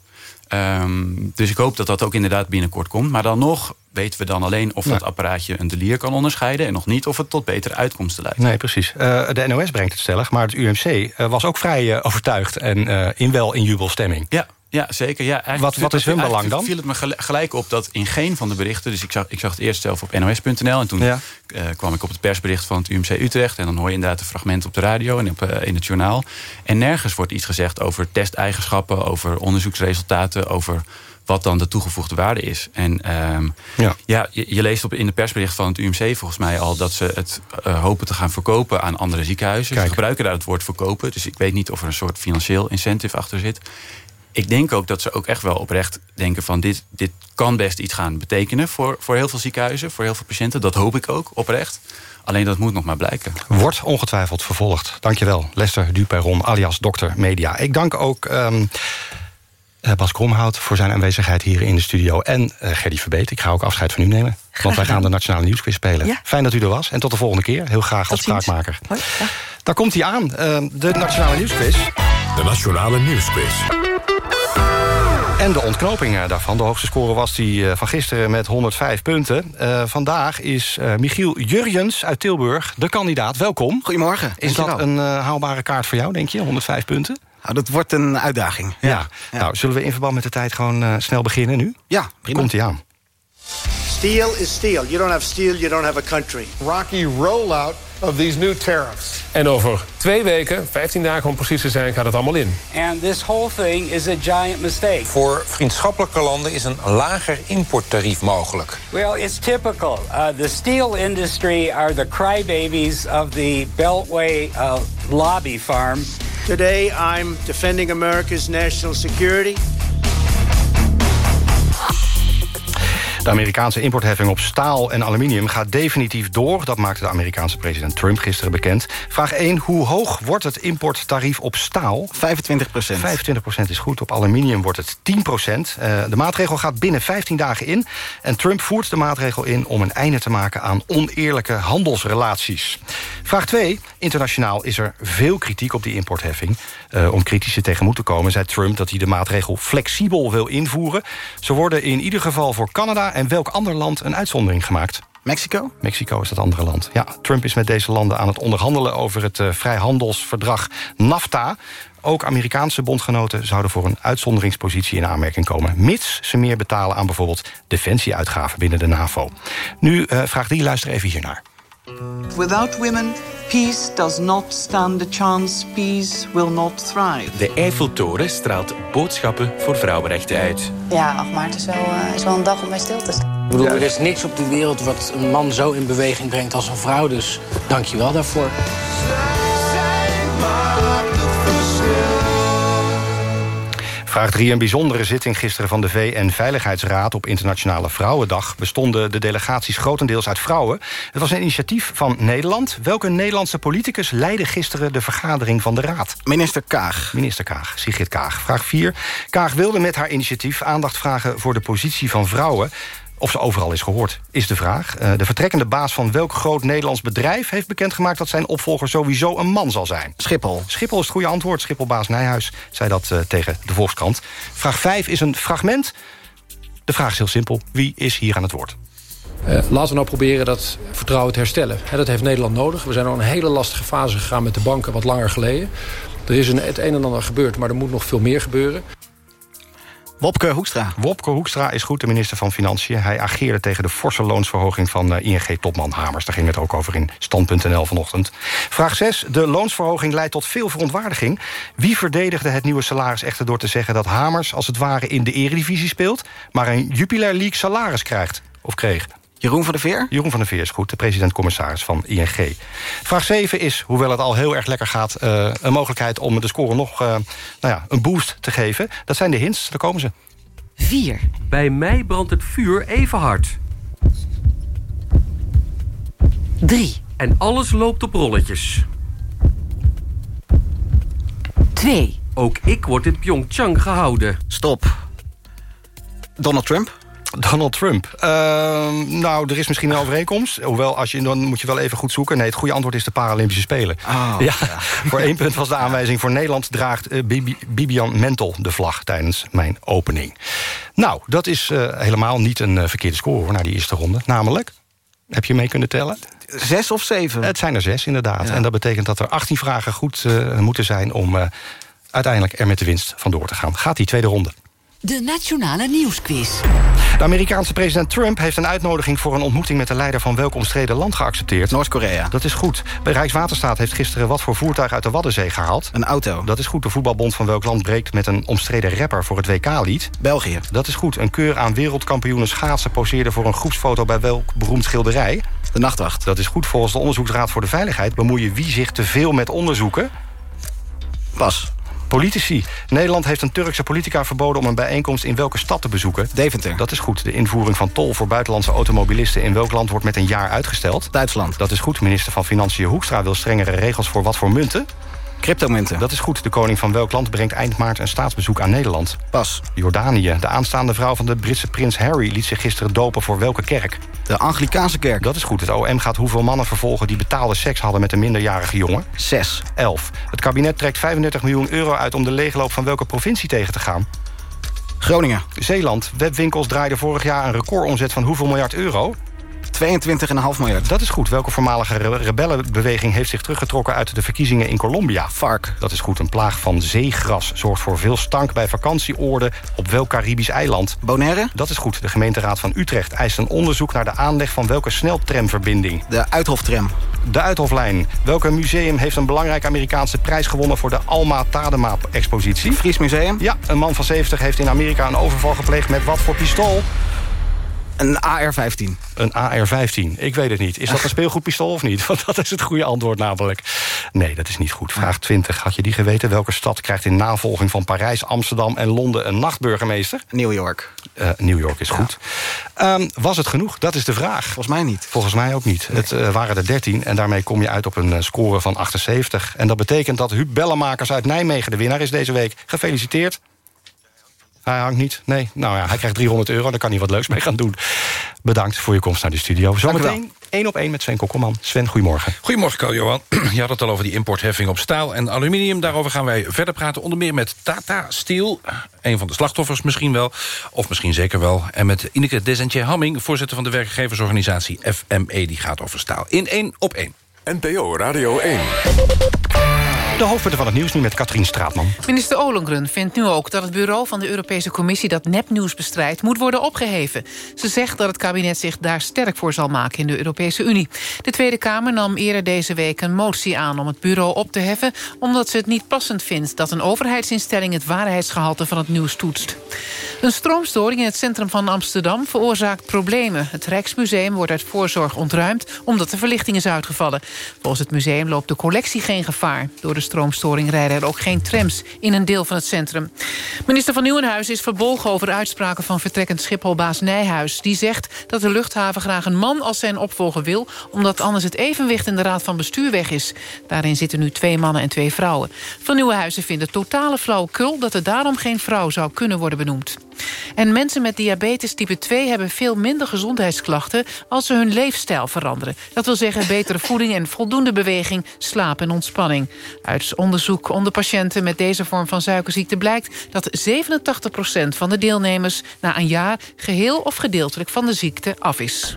Um, dus ik hoop dat dat ook inderdaad binnenkort komt. Maar dan nog weten we dan alleen of Nee. dat apparaatje een delier kan onderscheiden... en nog niet of het tot betere uitkomsten leidt. Nee, precies. Uh, de NOS brengt het stellig, maar het UMC uh, was ook vrij uh, overtuigd... en in wel in jubelstemming. Ja, ja zeker. Ja, wat, wat is hun belang dan? viel het me gelijk op dat in geen van de berichten... dus ik zag, ik zag het eerst zelf op nos.nl... en toen ja. kwam ik op het persbericht van het UMC Utrecht... en dan hoor je inderdaad een fragment op de radio en op, in het journaal. En nergens wordt iets gezegd over testeigenschappen... over onderzoeksresultaten, over wat dan de toegevoegde waarde is. En ehm, ja. ja je, je, leest op, in de persbericht van het UMC volgens mij al... dat ze het uh, hopen te gaan verkopen aan andere ziekenhuizen. Ze gebruiken daar het woord verkopen. Dus ik weet niet of er een soort financieel incentive achter zit. Ik denk ook dat ze ook echt wel oprecht denken van... dit, dit kan best iets gaan betekenen voor, voor heel veel ziekenhuizen... voor heel veel patiënten. Dat hoop ik ook, oprecht. Alleen dat moet nog maar blijken. Wordt ongetwijfeld vervolgd. Dankjewel, Lester Duperron, alias Dokter Media. Ik dank ook... Um, Bas Kromhout voor zijn aanwezigheid hier in de studio. En uh, Gerdy Verbeet, ik ga ook afscheid van u nemen. Want wij gaan de Nationale Nieuwsquiz spelen. Ja. Fijn dat u er was. En tot de volgende keer. Heel graag als spraakmaker. Hoi, ja. Daar komt hij aan, uh, de Nationale Nieuwsquiz. De Nationale Nieuwsquiz. En de ontknoping eh, daarvan. De hoogste score was die van gisteren met 105 punten. Uh, vandaag is uh, Michiel Jurjens uit Tilburg de kandidaat. Welkom. Goedemorgen. Is dat een haalbare kaart voor jou, denk je? 105 punten? Nou, dat wordt een uitdaging. Ja. ja. Nou, zullen we in verband met de tijd gewoon snel beginnen nu? Ja, prima. Komt hij aan. Steel is steel. You don't have steel, you don't have a country. Rocky rollout of these new tariffs. En over twee weken, 15 dagen om precies te zijn, gaat het allemaal in. And this whole thing is a giant mistake. Voor vriendschappelijke landen is een lager importtarief mogelijk. Well, it's typical. Uh, the steel industry are the crybabies of the Beltway uh, lobby farm. Today I'm defending America's national security. De Amerikaanse importheffing op staal en aluminium gaat definitief door. Dat maakte de Amerikaanse president Trump gisteren bekend. Vraag 1. Hoe hoog wordt het importtarief op staal? 25 procent. 25 procent is goed. Op aluminium wordt het 10 procent. Uh, de maatregel gaat binnen 15 dagen in. En Trump voert de maatregel in om een einde te maken aan oneerlijke handelsrelaties. Vraag 2. Internationaal is er veel kritiek op die importheffing. Uh, om kritische tegenmoet te komen zei Trump dat hij de maatregel flexibel wil invoeren. Ze worden in ieder geval voor Canada en welk ander land een uitzondering gemaakt? Mexico? Mexico is dat andere land. Ja, Trump is met deze landen aan het onderhandelen over het uh, vrijhandelsverdrag NAFTA. Ook Amerikaanse bondgenoten zouden voor een uitzonderingspositie in aanmerking komen... mits ze meer betalen aan bijvoorbeeld defensieuitgaven binnen de NAVO. Nu uh, vraag die, luister even hiernaar. Without women, peace does not stand a chance. Peace will not thrive. De Eiffeltoren straalt boodschappen voor vrouwenrechten uit. Ja, ach, maar het is wel, uh, is wel een dag om bij stil te staan. Ik bedoel, er is niks op de wereld wat een man zo in beweging brengt als een vrouw. Dus dank je wel daarvoor. Vraag 3. Een bijzondere zitting gisteren van de VN-veiligheidsraad... op Internationale Vrouwendag bestonden de delegaties grotendeels uit vrouwen. Het was een initiatief van Nederland. Welke Nederlandse politicus leidde gisteren de vergadering van de raad? Minister Kaag. Minister Kaag, Sigrid Kaag. Vraag 4. Kaag wilde met haar initiatief aandacht vragen voor de positie van vrouwen... Of ze overal is gehoord, is de vraag. Uh, de vertrekkende baas van welk groot Nederlands bedrijf... heeft bekendgemaakt dat zijn opvolger sowieso een man zal zijn? Schiphol. Schiphol is het goede antwoord. Schipholbaas Nijhuis zei dat uh, tegen de Volkskrant. Vraag 5 is een fragment. De vraag is heel simpel. Wie is hier aan het woord? Uh, laten we nou proberen dat vertrouwen te herstellen. He, dat heeft Nederland nodig. We zijn al een hele lastige fase gegaan met de banken wat langer geleden. Er is een, het een en ander gebeurd, maar er moet nog veel meer gebeuren. Wopke Hoekstra. Wopke Hoekstra is goed, de minister van Financiën. Hij ageerde tegen de forse loonsverhoging van uh, ING-topman Hamers. Daar ging het ook over in stand.nl vanochtend. Vraag 6. De loonsverhoging leidt tot veel verontwaardiging. Wie verdedigde het nieuwe salaris echter door te zeggen... dat Hamers als het ware in de eredivisie speelt... maar een Jupiler League salaris krijgt? Of kreeg? Jeroen van der Veer? Jeroen van der Veer is goed, de president-commissaris van ING. Vraag 7 is, hoewel het al heel erg lekker gaat... Uh, een mogelijkheid om de score nog uh, nou ja, een boost te geven. Dat zijn de hints, daar komen ze. 4. Bij mij brandt het vuur even hard. 3. En alles loopt op rolletjes. 2. Ook ik word in Pyeongchang gehouden. Stop. Donald Trump? Donald Trump. Uh, nou, er is misschien een overeenkomst. Hoewel, als je, dan moet je wel even goed zoeken. Nee, het goede antwoord is de Paralympische Spelen. Oh, ja, *laughs* voor één punt was de aanwijzing voor Nederland... draagt uh, Bibi, Bibian Mentel de vlag tijdens mijn opening. Nou, dat is uh, helemaal niet een uh, verkeerde score hoor, naar die eerste ronde. Namelijk, heb je mee kunnen tellen? Zes of zeven? Het zijn er zes, inderdaad. Ja. En dat betekent dat er 18 vragen goed moeten zijn... om uiteindelijk er met de winst vandoor te gaan. Gaat die tweede ronde. De Nationale Nieuwsquiz. De Amerikaanse president Trump heeft een uitnodiging... voor een ontmoeting met de leider van welk omstreden land geaccepteerd? Noord-Korea. Dat is goed. Bij Rijkswaterstaat heeft gisteren wat voor voertuig uit de Waddenzee gehaald? Een auto. Dat is goed. De voetbalbond van welk land breekt met een omstreden rapper voor het WK-lied? België. Dat is goed. Een keur aan wereldkampioenen schaatsen poseerde voor een groepsfoto... bij welk beroemd schilderij? De Nachtwacht. Dat is goed. Volgens de Onderzoeksraad voor de Veiligheid... bemoeien wie zich te veel met onderzoeken? Pas. Politici. Nederland heeft een Turkse politica verboden om een bijeenkomst in welke stad te bezoeken? Deventer. Dat is goed. De invoering van tol voor buitenlandse automobilisten in welk land wordt met een jaar uitgesteld? Duitsland. Dat is goed. Minister van Financiën Hoekstra wil strengere regels voor wat voor munten? Cryptomunten. Dat is goed. De koning van welk land brengt eind maart een staatsbezoek aan Nederland? Pas. Jordanië. De aanstaande vrouw van de Britse prins Harry liet zich gisteren dopen voor welke kerk? De Anglikaanse kerk. Dat is goed. Het OM gaat hoeveel mannen vervolgen die betaalde seks hadden met een minderjarige jongen? Zes. Elf. Het kabinet trekt 35 miljoen euro uit om de leegloop van welke provincie tegen te gaan? Groningen. Zeeland. Webwinkels draaiden vorig jaar een recordomzet van hoeveel miljard euro? 22,5 miljard. Dat is goed. Welke voormalige re rebellenbeweging heeft zich teruggetrokken uit de verkiezingen in Colombia? FARC. Dat is goed. Een plaag van zeegras zorgt voor veel stank bij vakantieoorden op welk Caribisch eiland? Bonaire. Dat is goed. De gemeenteraad van Utrecht eist een onderzoek naar de aanleg van welke sneltramverbinding? De Uithoftrem. De Uithoflijn. Welke museum heeft een belangrijke Amerikaanse prijs gewonnen voor de Alma Tadema-expositie? Fries Museum. Ja, een man van 70 heeft in Amerika een overval gepleegd met wat voor pistool? Een AR-15. Een AR-15. Ik weet het niet. Is dat een speelgoedpistool of niet? *laughs* Want dat is het goede antwoord namelijk. Nee, dat is niet goed. Vraag 20. Had je die geweten? Welke stad krijgt in navolging van Parijs, Amsterdam en Londen... een nachtburgemeester? New York. Uh, New York is goed. Um, was het genoeg? Dat is de vraag. Volgens mij niet. Volgens mij ook niet. Nee. Het uh, waren er 13 en daarmee kom je uit op een uh, score van 78. En dat betekent dat Huub Bellemakers uit Nijmegen de winnaar is deze week. Gefeliciteerd. Hij hangt niet. Nee, nou ja, hij krijgt 300 euro. Daar kan hij wat leuks mee gaan doen. Bedankt voor je komst naar de studio. Zometeen één op één met Sven Kokkelman. Sven, goedemorgen. Goedemorgen, Carl-Johan. *clears throat* Je had het al over die importheffing op staal en aluminium. Daarover gaan wij verder praten. Onder meer met Tata Steel. Een van de slachtoffers misschien wel. Of misschien zeker wel. En met Ineke Desentje Hamming, voorzitter van de werkgeversorganisatie FME. Die gaat over staal. In één op één. NPO Radio 1. De hoofdpunten van het nieuws nu met Katrien Straatman. Minister Ollongren vindt nu ook dat het bureau van de Europese Commissie... dat nepnieuws bestrijdt, moet worden opgeheven. Ze zegt dat het kabinet zich daar sterk voor zal maken in de Europese Unie. De Tweede Kamer nam eerder deze week een motie aan om het bureau op te heffen... omdat ze het niet passend vindt dat een overheidsinstelling... het waarheidsgehalte van het nieuws toetst. Een stroomstoring in het centrum van Amsterdam veroorzaakt problemen. Het Rijksmuseum wordt uit voorzorg ontruimd omdat de verlichting is uitgevallen. Volgens het museum loopt de collectie geen gevaar. Door de stroomstoring rijden er ook geen trams in een deel van het centrum. Minister van Nieuwenhuizen is verbolgen over uitspraken van vertrekkend Schipholbaas Nijhuis. Die zegt dat de luchthaven graag een man als zijn opvolger wil... omdat anders het evenwicht in de raad van bestuur weg is. Daarin zitten nu twee mannen en twee vrouwen. Van Nieuwenhuizen vindt het totale flauwekul... dat er daarom geen vrouw zou kunnen worden benoemd. En mensen met diabetes type 2 hebben veel minder gezondheidsklachten... als ze hun leefstijl veranderen. Dat wil zeggen betere voeding en voldoende beweging, slaap en ontspanning. Uit onderzoek onder patiënten met deze vorm van suikerziekte blijkt... dat 87% van de deelnemers na een jaar... geheel of gedeeltelijk van de ziekte af is.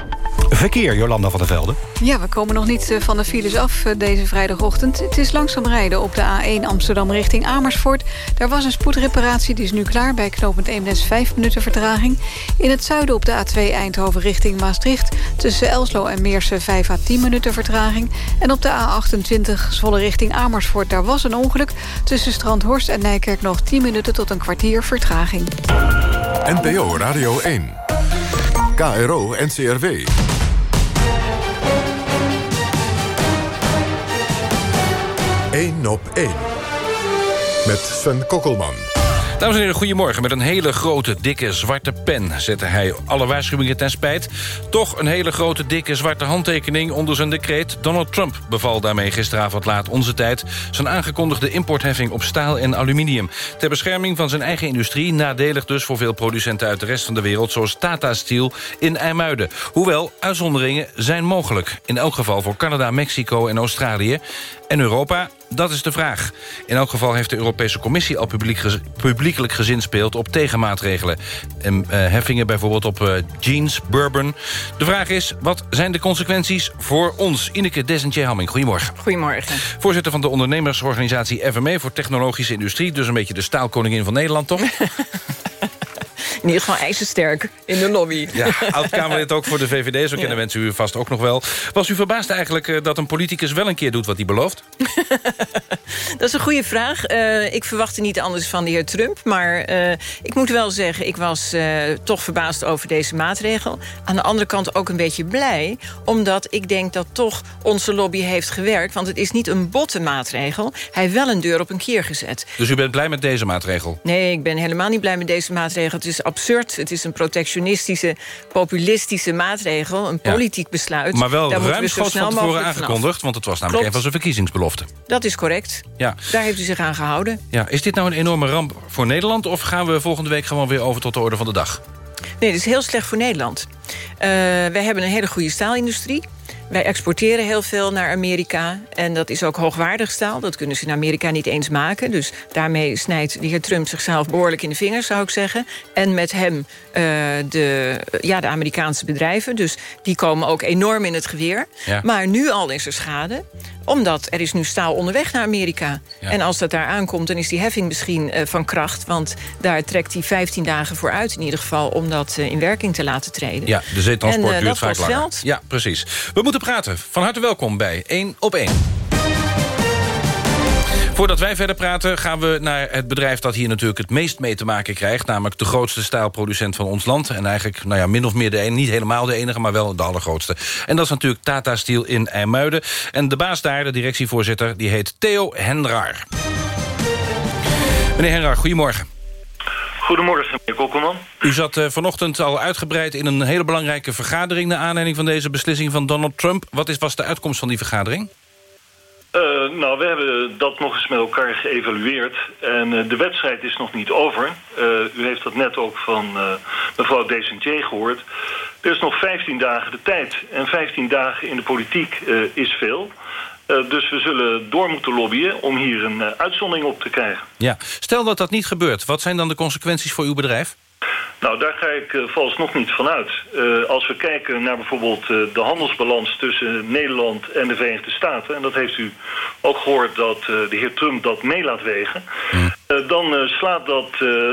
Verkeer, Jolanda van der Velde. Ja, we komen nog niet van de files af deze vrijdagochtend. Het is langzaam rijden op de A1 Amsterdam richting Amersfoort. Daar was een spoedreparatie, die is nu klaar bij knooppunt Eemnes 5 minuten vertraging. In het zuiden op de A2 Eindhoven richting Maastricht... tussen Elslo en Meersen 5 à 10 minuten vertraging. En op de A28 Zwolle richting Amersfoort, daar was een ongeluk. Tussen Strandhorst en Nijkerk nog 10 minuten tot een kwartier vertraging. NPO Radio 1. KRO NCRW. Eén op één. Met Sven Kokkelman. Dames en heren, goedemorgen. Met een hele grote, dikke, zwarte pen zette hij alle waarschuwingen ten spijt. Toch een hele grote, dikke, zwarte handtekening onder zijn decreet. Donald Trump beval daarmee gisteravond laat onze tijd... zijn aangekondigde importheffing op staal en aluminium. Ter bescherming van zijn eigen industrie. Nadelig dus voor veel producenten uit de rest van de wereld... zoals Tata Steel in IJmuiden. Hoewel, uitzonderingen zijn mogelijk. In elk geval voor Canada, Mexico en Australië. En Europa, dat is de vraag. In elk geval heeft de Europese Commissie al publiek gez publiekelijk gezinspeeld op tegenmaatregelen. En, uh, heffingen bijvoorbeeld op uh, jeans, bourbon. De vraag is, wat zijn de consequenties voor ons? Ineke Desentje-Hamming, goedemorgen. Goedemorgen. Voorzitter van de ondernemersorganisatie FME voor technologische industrie. Dus een beetje de staalkoningin van Nederland, toch? *laughs* In ieder geval ijzersterk in de lobby. Ja, oud-Kamerlid ook voor de VVD, zo kennen mensen u vast ook nog wel. Was u verbaasd eigenlijk eh, dat een politicus wel een keer doet wat hij belooft? *laughs* Dat is een goede vraag. Uh, ik verwachtte niet anders van de heer Trump. Maar uh, ik moet wel zeggen, ik was uh, toch verbaasd over deze maatregel. Aan de andere kant ook een beetje blij. Omdat ik denk dat toch onze lobby heeft gewerkt. Want het is niet een botte maatregel. Hij heeft wel een deur op een keer gezet. Dus u bent blij met deze maatregel? Nee, ik ben helemaal niet blij met deze maatregel. Het is absurd. Het is een protectionistische, populistische maatregel. Een politiek ja. besluit. Maar wel ruimschoots van tevoren aangekondigd. Want het was namelijk Klopt. een van zijn verkiezingsbeloften. Dat is correct. Ja. Daar heeft u zich aan gehouden. Ja. Is dit nou een enorme ramp voor Nederland... of gaan we volgende week gewoon weer over tot de orde van de dag? Nee, dit is heel slecht voor Nederland. Uh, wij hebben een hele goede staalindustrie. Wij exporteren heel veel naar Amerika. En dat is ook hoogwaardig staal. Dat kunnen ze in Amerika niet eens maken. Dus daarmee snijdt de heer Trump zichzelf behoorlijk in de vingers, zou ik zeggen. En met hem uh, de, ja, de Amerikaanse bedrijven. Dus die komen ook enorm in het geweer. Ja. Maar nu al is er schade omdat er is nu staal onderweg naar Amerika. Ja. En als dat daar aankomt, dan is die heffing misschien uh, van kracht. Want daar trekt hij 15 dagen voor uit in ieder geval... om dat uh, in werking te laten treden. Ja, de zeetransport en, uh, duurt vaak langer. Geld. Ja, precies. We moeten praten. Van harte welkom bij 1 op 1. Voordat wij verder praten gaan we naar het bedrijf... dat hier natuurlijk het meest mee te maken krijgt. Namelijk de grootste staalproducent van ons land. En eigenlijk nou ja, min of meer de enige, niet helemaal de enige... maar wel de allergrootste. En dat is natuurlijk Tata Steel in IJmuiden. En de baas daar, de directievoorzitter, die heet Theo Henraar. Meneer Henraar, goedemorgen. Goedemorgen, meneer Kokkelman. U zat uh, vanochtend al uitgebreid in een hele belangrijke vergadering... naar aanleiding van deze beslissing van Donald Trump. Wat is, was de uitkomst van die vergadering? Uh, nou, we hebben dat nog eens met elkaar geëvalueerd. En uh, de wedstrijd is nog niet over. Uh, u heeft dat net ook van mevrouw Desentier gehoord. Er is nog 15 dagen de tijd. En 15 dagen in de politiek is veel. Dus we zullen door moeten lobbyen om hier een uitzondering op te krijgen. Ja, stel dat dat niet gebeurt. Wat zijn dan de consequenties voor uw bedrijf? Nou, daar ga ik uh, nog niet van uit. Als we kijken naar bijvoorbeeld de handelsbalans tussen Nederland en de Verenigde Staten... en dat heeft u ook gehoord dat de heer Trump dat mee laat wegen... Mm. Dan slaat dat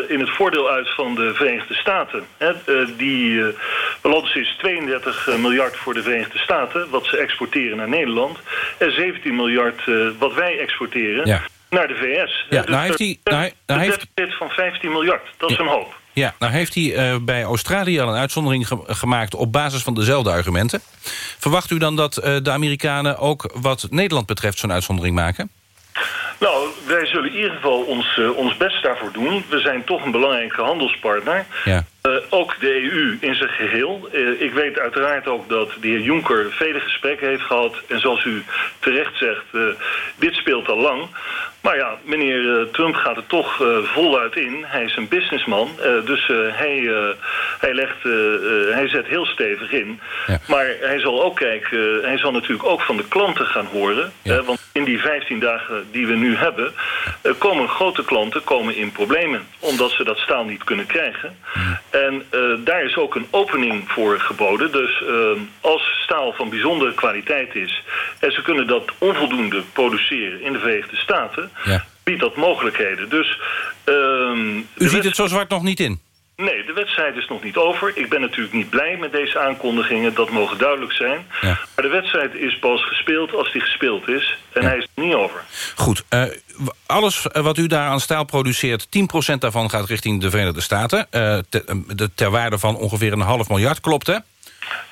in het voordeel uit van de Verenigde Staten. Hè, die balans is 32 miljard voor de Verenigde Staten... wat ze exporteren naar Nederland... en 17 miljard wat wij exporteren ja. naar de VS. Ja, dus nou heeft hij... Nou, nou heeft... van 15 miljard, dat is een hoop. Ja, nou heeft hij uh, bij Australië al een uitzondering ge gemaakt... op basis van dezelfde argumenten. Verwacht u dan dat uh, de Amerikanen ook wat Nederland betreft... zo'n uitzondering maken? Nou, wij zullen in ieder geval ons, uh, ons best daarvoor doen. We zijn toch een belangrijke handelspartner. Ja. Uh, ook de EU in zijn geheel. Uh, ik weet uiteraard ook dat de heer Juncker vele gesprekken heeft gehad. En zoals u terecht zegt, dit speelt al lang. Maar ja, meneer Trump gaat er toch voluit in. Hij is een businessman, dus hij, hij, legt, hij zet heel stevig in. Ja. Maar hij zal ook kijken, hij zal natuurlijk ook van de klanten gaan horen. Ja. want in die 15 dagen die we nu hebben... komen grote klanten komen in problemen. Omdat ze dat staal niet kunnen krijgen. En uh, daar is ook een opening voor geboden. Dus uh, als staal van bijzondere kwaliteit is... en ze kunnen dat onvoldoende produceren in de Verenigde Staten... Ja. biedt dat mogelijkheden. Dus, uh, U ziet het zo zwart nog niet in? Nee, de wedstrijd is nog niet over. Ik ben natuurlijk niet blij met deze aankondigingen. Dat mogen duidelijk zijn. Ja. Maar de wedstrijd is pas gespeeld als die gespeeld is. En Ja. hij is er niet over. Goed, uh, alles wat u daar aan staal produceert... 10% daarvan gaat richting de Verenigde Staten. Uh, te, de, ter waarde van ongeveer een half miljard, klopt hè?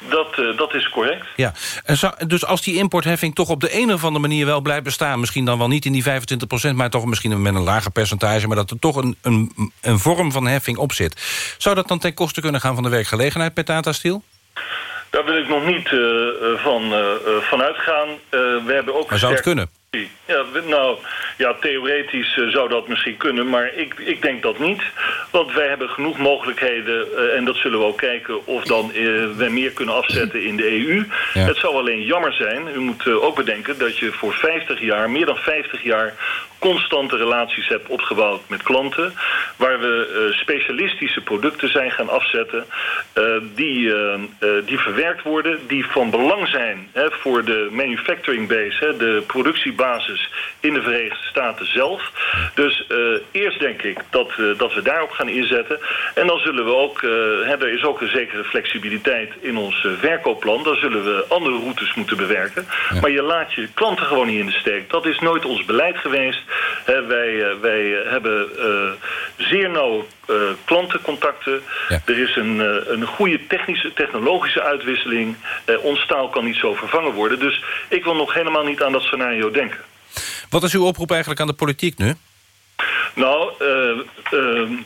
Dat, uh, dat is correct. Ja, en zo, dus als die importheffing toch op de een of andere manier wel blijft bestaan... misschien dan wel niet in die 25% maar toch misschien met een lager percentage... maar dat er toch een, een, een vorm van heffing op zit. Zou dat dan ten koste kunnen gaan van de werkgelegenheid bij Tata Steel? Daar wil ik nog niet uh, van, uh, van uitgaan. we hebben ook maar zou het kunnen? Ja, nou, ja, theoretisch uh, zou dat misschien kunnen, maar ik, ik denk dat niet. Want wij hebben genoeg mogelijkheden, uh, en dat zullen we ook kijken... of dan uh, wij meer kunnen afzetten in de EU. Ja. Het zou alleen jammer zijn, u moet ook bedenken... dat je voor 50 jaar, meer dan 50 jaar constante relaties heb opgebouwd met klanten... waar we uh, specialistische producten zijn gaan afzetten... Uh, die, uh, die verwerkt worden, die van belang zijn hè, voor de manufacturing base... Hè, de productiebasis in de Verenigde Staten zelf. Dus eerst denk ik dat, dat we daarop gaan inzetten. En dan zullen we ook, hè, er is ook een zekere flexibiliteit in ons verkoopplan. Dan zullen we andere routes moeten bewerken. Ja. Maar je laat je klanten gewoon niet in de steek. Dat is nooit ons beleid geweest. Wij, wij hebben zeer nauw uh, klantencontacten. Ja. Er is een, uh, een goede technische, technologische uitwisseling. Uh, ons taal kan niet zo vervangen worden. Dus ik wil nog helemaal niet aan dat scenario denken. Wat is uw oproep eigenlijk aan de politiek nu? Nou,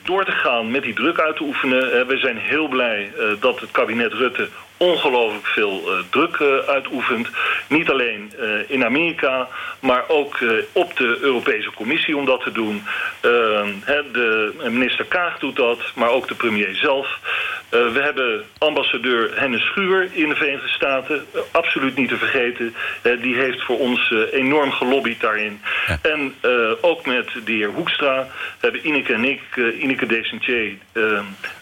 door te gaan met die druk uit te oefenen. we zijn heel blij dat het kabinet Rutte ongelooflijk veel uh, druk uh, uitoefent. Niet alleen uh, in Amerika, maar ook op de Europese Commissie om dat te doen. Hè, de minister Kaag doet dat, maar ook de premier zelf. we hebben ambassadeur Hennis Schuur in de Verenigde Staten. absoluut niet te vergeten. die heeft voor ons enorm gelobbyd daarin. Ja. En ook met de heer Hoekstra hebben Ineke en ik, Ineke Desentier...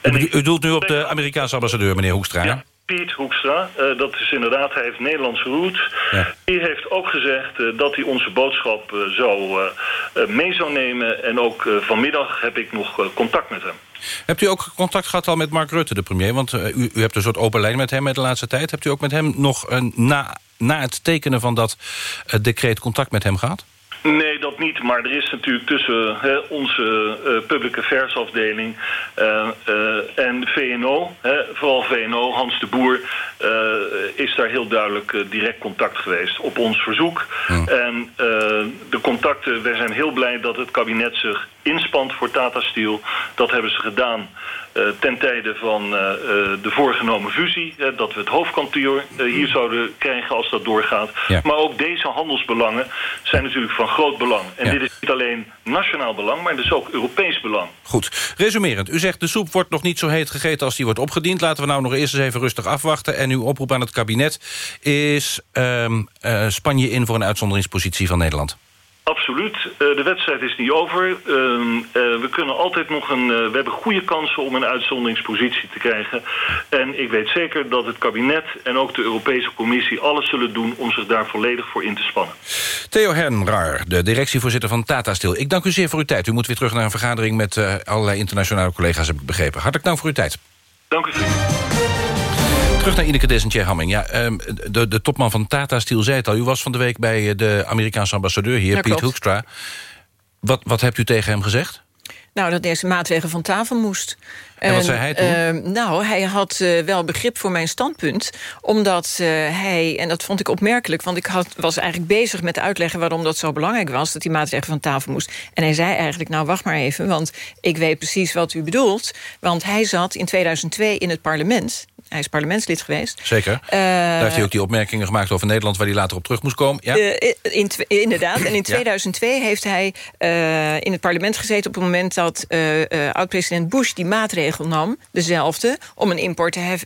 u, u doelt nu op de Amerikaanse ambassadeur, meneer Hoekstra, ja. Piet Hoekstra, uh, dat is inderdaad, hij heeft Nederlandse roots. Ja. Die heeft ook gezegd uh, dat hij onze boodschap uh, zou mee zou nemen. En ook vanmiddag heb ik nog contact met hem. Hebt u ook contact gehad al met Mark Rutte, de premier? Want u, u, hebt een soort open lijn met hem de laatste tijd. Hebt u ook met hem nog na, na het tekenen van dat decreet contact met hem gehad? Nee, dat niet. Maar er is natuurlijk tussen hè, onze uh, public affairs afdeling uh, uh, en VNO, hè, vooral VNO, Hans de Boer, is daar heel duidelijk direct contact geweest op ons verzoek. En de contacten, wij zijn heel blij dat het kabinet zich inspant voor Tata Steel. Dat hebben ze gedaan. Uh, ten tijde van uh, de voorgenomen fusie. Dat we het hoofdkantoor hier zouden krijgen als dat doorgaat. Ja. Maar ook deze handelsbelangen zijn natuurlijk van groot belang. En ja. dit is niet alleen nationaal belang, maar dus ook Europees belang. Goed. Resumerend, u zegt de soep wordt nog niet zo heet gegeten als die wordt opgediend. Laten we nou nog eerst eens even rustig afwachten. En uw oproep aan het kabinet is ehm, Spanje in voor een uitzonderingspositie van Nederland. Absoluut. Uh, de wedstrijd is niet over. Uh, uh, we kunnen altijd nog een. we hebben goede kansen om een uitzonderingspositie te krijgen. En ik weet zeker dat het kabinet en ook de Europese Commissie alles zullen doen om zich daar volledig voor in te spannen. Theo Henraar, de directievoorzitter van Tata Steel. Ik dank u zeer voor uw tijd. U moet weer terug naar een vergadering met allerlei internationale collega's, heb ik begrepen. Hartelijk dank voor uw tijd. Dank u, Terug naar Ineke Desentier-Hamming. Ja, um, de, de topman van Tata Steel zei het al. U was van de week bij eh, de Amerikaanse ambassadeur hier, ja, Piet Hoekstra. Wat, wat hebt u tegen hem gezegd? Nou, dat deze maatregel van tafel moest. En, en wat zei hij toen? Uh, nou, hij had uh, wel begrip voor mijn standpunt. Omdat uh, hij, en dat vond ik opmerkelijk... want ik had, was eigenlijk bezig met uitleggen waarom dat zo belangrijk was... dat die maatregel van tafel moest. En hij zei eigenlijk, nou, wacht maar even... want ik weet precies wat u bedoelt. Want hij zat in 2002 in het parlement hij is parlementslid geweest. Zeker. Uh, Daar heeft hij ook die opmerkingen gemaakt over Nederland... waar hij later op terug moest komen. Ja? In, inderdaad. En in 2002 heeft hij in het parlement gezeten... op het moment dat oud-president Bush die maatregel nam... dezelfde, om een importhef,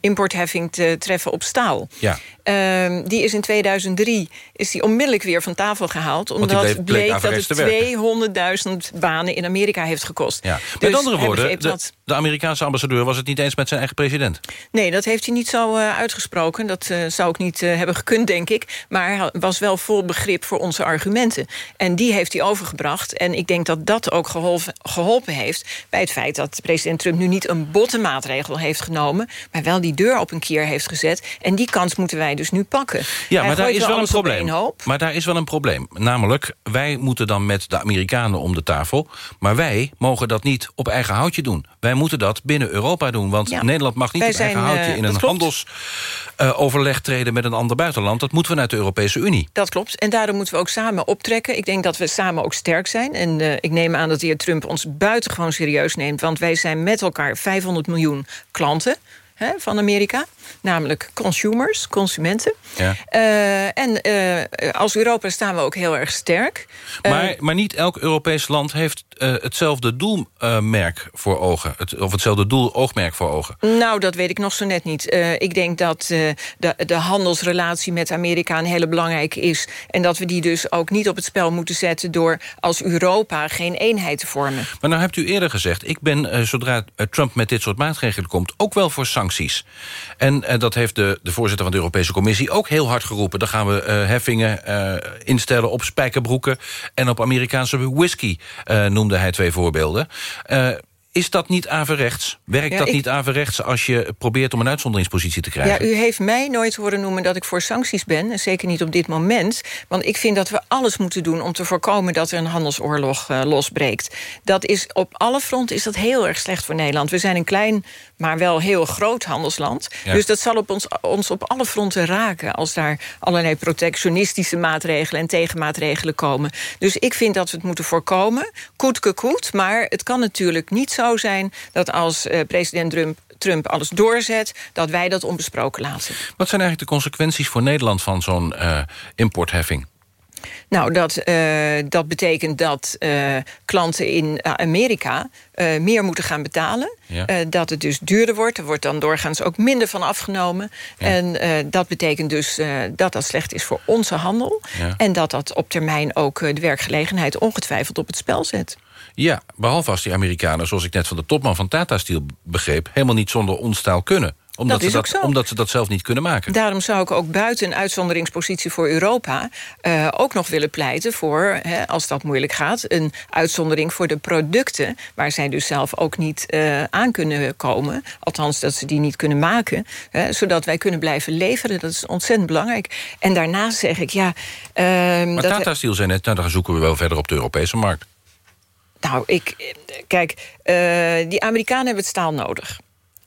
importheffing te treffen op staal. Ja. Ehm, die is in 2003 is die onmiddellijk weer van tafel gehaald. Omdat bleek, bleek dat het 200.000 banen in Amerika heeft gekost. Ja. Met dus andere woorden, de, de, Amerikaanse ambassadeur... was het niet eens met zijn eigen president? Nee, dat heeft hij niet zo uh, uitgesproken. Dat uh, zou ook niet hebben gekund, denk ik. Maar hij was wel vol begrip voor onze argumenten. En die heeft hij overgebracht. En ik denk dat dat ook geholpen, geholpen heeft... bij het feit dat president Trump nu niet een botte maatregel heeft genomen... maar wel die deur op een keer heeft gezet. En die kans moeten wij dus nu pakken. Ja, maar daar is wel een probleem. Maar daar is wel een probleem. Namelijk, wij moeten dan met de Amerikanen om de tafel... maar wij mogen dat niet op eigen houtje doen. Wij moeten dat binnen Europa doen. Want ja. Nederland mag niet wij op eigen houtje uh, in een handelsoverleg uh, treden... met een ander buitenland. Dat moeten we vanuit de Europese Unie. Dat klopt. En daarom moeten we ook samen optrekken. Ik denk dat we samen ook sterk zijn. En uh, ik neem aan dat de heer Trump ons buitengewoon serieus neemt. Want wij zijn met elkaar 500 miljoen klanten hè, van Amerika. Namelijk consumers, consumenten. Ja. Uh, en uh, als Europa staan we ook heel erg sterk. Maar, maar niet elk Europees land heeft hetzelfde doelmerk voor ogen. Het, of hetzelfde doel oogmerk voor ogen. Nou, dat weet ik nog zo net niet. ik denk dat de, de handelsrelatie met Amerika een hele belangrijke is. En dat we die dus ook niet op het spel moeten zetten... door als Europa geen eenheid te vormen. Maar nou hebt u eerder gezegd... ik ben, zodra Trump met dit soort maatregelen komt... ook wel voor sancties. En dat heeft de, de voorzitter van de Europese Commissie ook heel hard geroepen. Dan gaan we uh, heffingen uh, instellen op spijkerbroeken... en op Amerikaanse whisky, noemde hij twee voorbeelden. Is dat niet averechts? Werkt Ja, dat ik- niet averechts als je probeert om een uitzonderingspositie te krijgen? Ja, u heeft mij nooit horen noemen dat ik voor sancties ben. En zeker niet op dit moment. Want ik vind dat we alles moeten doen om te voorkomen... dat er een handelsoorlog eh, losbreekt. Dat is, op alle fronten is dat heel erg slecht voor Nederland. We zijn een klein, maar wel heel groot handelsland. Ja. Dus dat zal op ons, ons op alle fronten raken... als daar allerlei protectionistische maatregelen en tegenmaatregelen komen. Dus ik vind dat we het moeten voorkomen. Koetke koet, maar het kan natuurlijk niet zo zijn... dat als eh, president Trump, Trump alles doorzet... dat wij dat onbesproken laten. Wat zijn eigenlijk de consequenties voor Nederland van zo'n eh, importheffing? Nou, dat, eh, dat betekent dat eh, klanten in eh, Amerika meer moeten gaan betalen. Ja. Dat het dus duurder wordt. Er wordt dan doorgaans ook minder van afgenomen. En dat betekent dus dat dat slecht is voor onze handel. Ja. En dat dat op termijn ook de werkgelegenheid ongetwijfeld op het spel zet. Ja, behalve als die Amerikanen, zoals ik net van de topman van Tata Steel begreep... helemaal niet zonder ons taal kunnen. Omdat, Dat ze zo. omdat ze dat zelf niet kunnen maken. Daarom zou ik ook buiten een uitzonderingspositie voor Europa... eh, ook nog willen pleiten voor, hè, als dat moeilijk gaat... een uitzondering voor de producten... waar zij dus zelf ook niet eh, aan kunnen komen. Althans, dat ze die niet kunnen maken. Hè, zodat wij kunnen blijven leveren. Dat is ontzettend belangrijk. En daarnaast zeg ik, ja... ehm, Maar dat Tata Steel zei net, nou, dan zoeken we wel verder op de Europese markt. Nou, ik, eh, kijk, die Amerikanen hebben het staal nodig.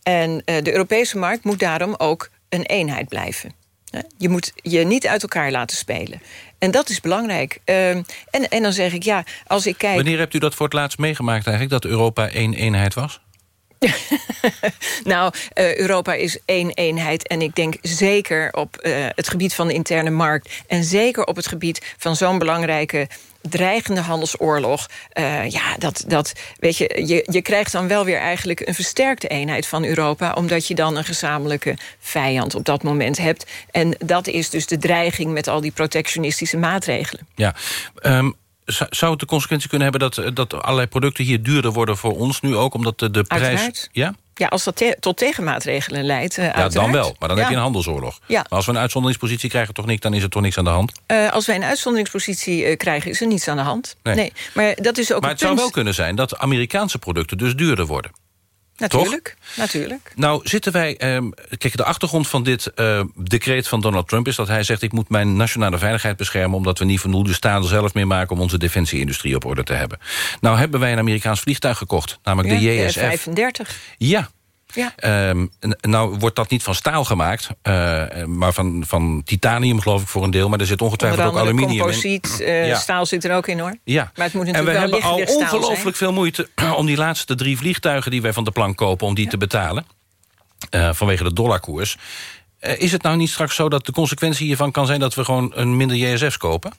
En eh, de Europese markt moet daarom ook een eenheid blijven. Je moet je niet uit elkaar laten spelen. En dat is belangrijk. Ehm, en, en dan zeg ik, ja, als ik kijk... Wanneer hebt u dat voor het laatst meegemaakt eigenlijk... dat Europa één eenheid was? *laughs* Nou, eh, Europa is één eenheid. En ik denk zeker op eh, het gebied van de interne markt... en zeker op het gebied van zo'n belangrijke dreigende handelsoorlog. eh, ja, dat, dat, weet je, je, je krijgt dan wel weer eigenlijk een versterkte eenheid van Europa... omdat je dan een gezamenlijke vijand op dat moment hebt. En dat is dus de dreiging met al die protectionistische maatregelen. Ja. Ehm, zou- het de consequentie kunnen hebben... Dat, eh, dat allerlei producten hier duurder worden voor ons nu ook... omdat de, de prijs... Uiteraard. Ja? Ja, als dat te- tot tegenmaatregelen leidt, eh, Ja, dan wel. Maar dan Ja. heb je een handelsoorlog. Ja. Maar als we een uitzonderingspositie krijgen, toch niks, dan is er toch niks aan de hand. Eh, als wij een uitzonderingspositie eh, krijgen, is er niets aan de hand. Nee. Maar dat is ook maar het zou wel kunnen zijn dat Amerikaanse producten dus duurder worden. Natuurlijk, natuurlijk. Nou, zitten wij... ehm, kijk, de achtergrond van dit eh, decreet van Donald Trump is dat hij zegt... ik moet mijn nationale veiligheid beschermen... omdat we niet voldoende staal zelf meer maken... om onze defensieindustrie op orde te hebben. Nou hebben wij een Amerikaans vliegtuig gekocht, namelijk de Ja, JSF. 35. Ja. Ja. Ehm, nou wordt dat niet van staal gemaakt, eh, maar van, van titanium geloof ik voor een deel. Maar er zit ongetwijfeld ook aluminium in. composiet, eh, Ja. staal zit er ook in hoor. Ja. Maar het moet En natuurlijk we wel hebben al ongelooflijk veel moeite *clears throat* om die laatste drie vliegtuigen die wij van de plank kopen, om die te betalen. Eh, vanwege de dollarkoers. Is het nou niet straks zo dat de consequentie hiervan kan zijn dat we gewoon een minder JSF's kopen?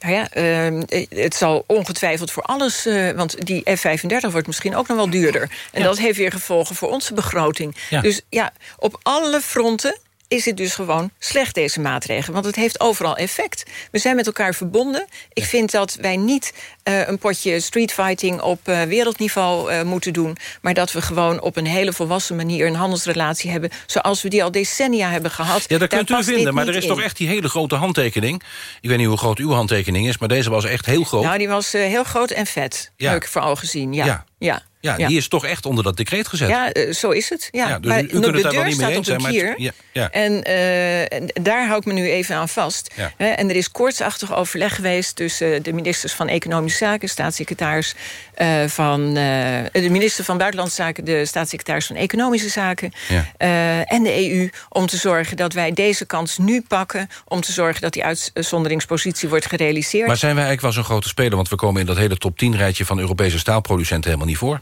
Nou ja, ehm, eh, het zal ongetwijfeld voor alles... eh, want die F-35 wordt misschien ook nog wel duurder. En dat heeft weer gevolgen voor onze begroting. Ja. Dus ja, op alle fronten is het dus gewoon slecht, deze maatregelen. Want het heeft overal effect. We zijn met elkaar verbonden. Ik vind dat wij niet eh, een potje streetfighting op eh, wereldniveau eh, moeten doen... maar dat we gewoon op een hele volwassen manier een handelsrelatie hebben... zoals we die al decennia hebben gehad. Ja, dat Daar kunt u vinden, maar er is toch echt die hele grote handtekening. Ik weet niet hoe groot uw handtekening is, maar deze was echt heel groot. Nou, die was heel groot en vet. Ja. Heb ik voor ogen gezien, ja. Ja. ja. Ja, die is toch echt onder dat decreet gezet. Ja, eh, zo is het. Ja. Dus maar u- u kunt de wel deur staat op het- kier. En eh, en daar hou ik me nu even aan vast. En er is koortsachtig overleg geweest tussen eh, de ministers van Economische Zaken, staatssecretaris van de minister van Buitenlandse Zaken, de staatssecretaris van Economische Zaken en de EU om te zorgen dat wij deze kans nu pakken, om te zorgen dat die uitzonderingspositie wordt gerealiseerd. Maar zijn wij eigenlijk wel zo'n grote speler? Want we komen in dat hele top 10 rijtje van Europese staalproducenten helemaal niet voor.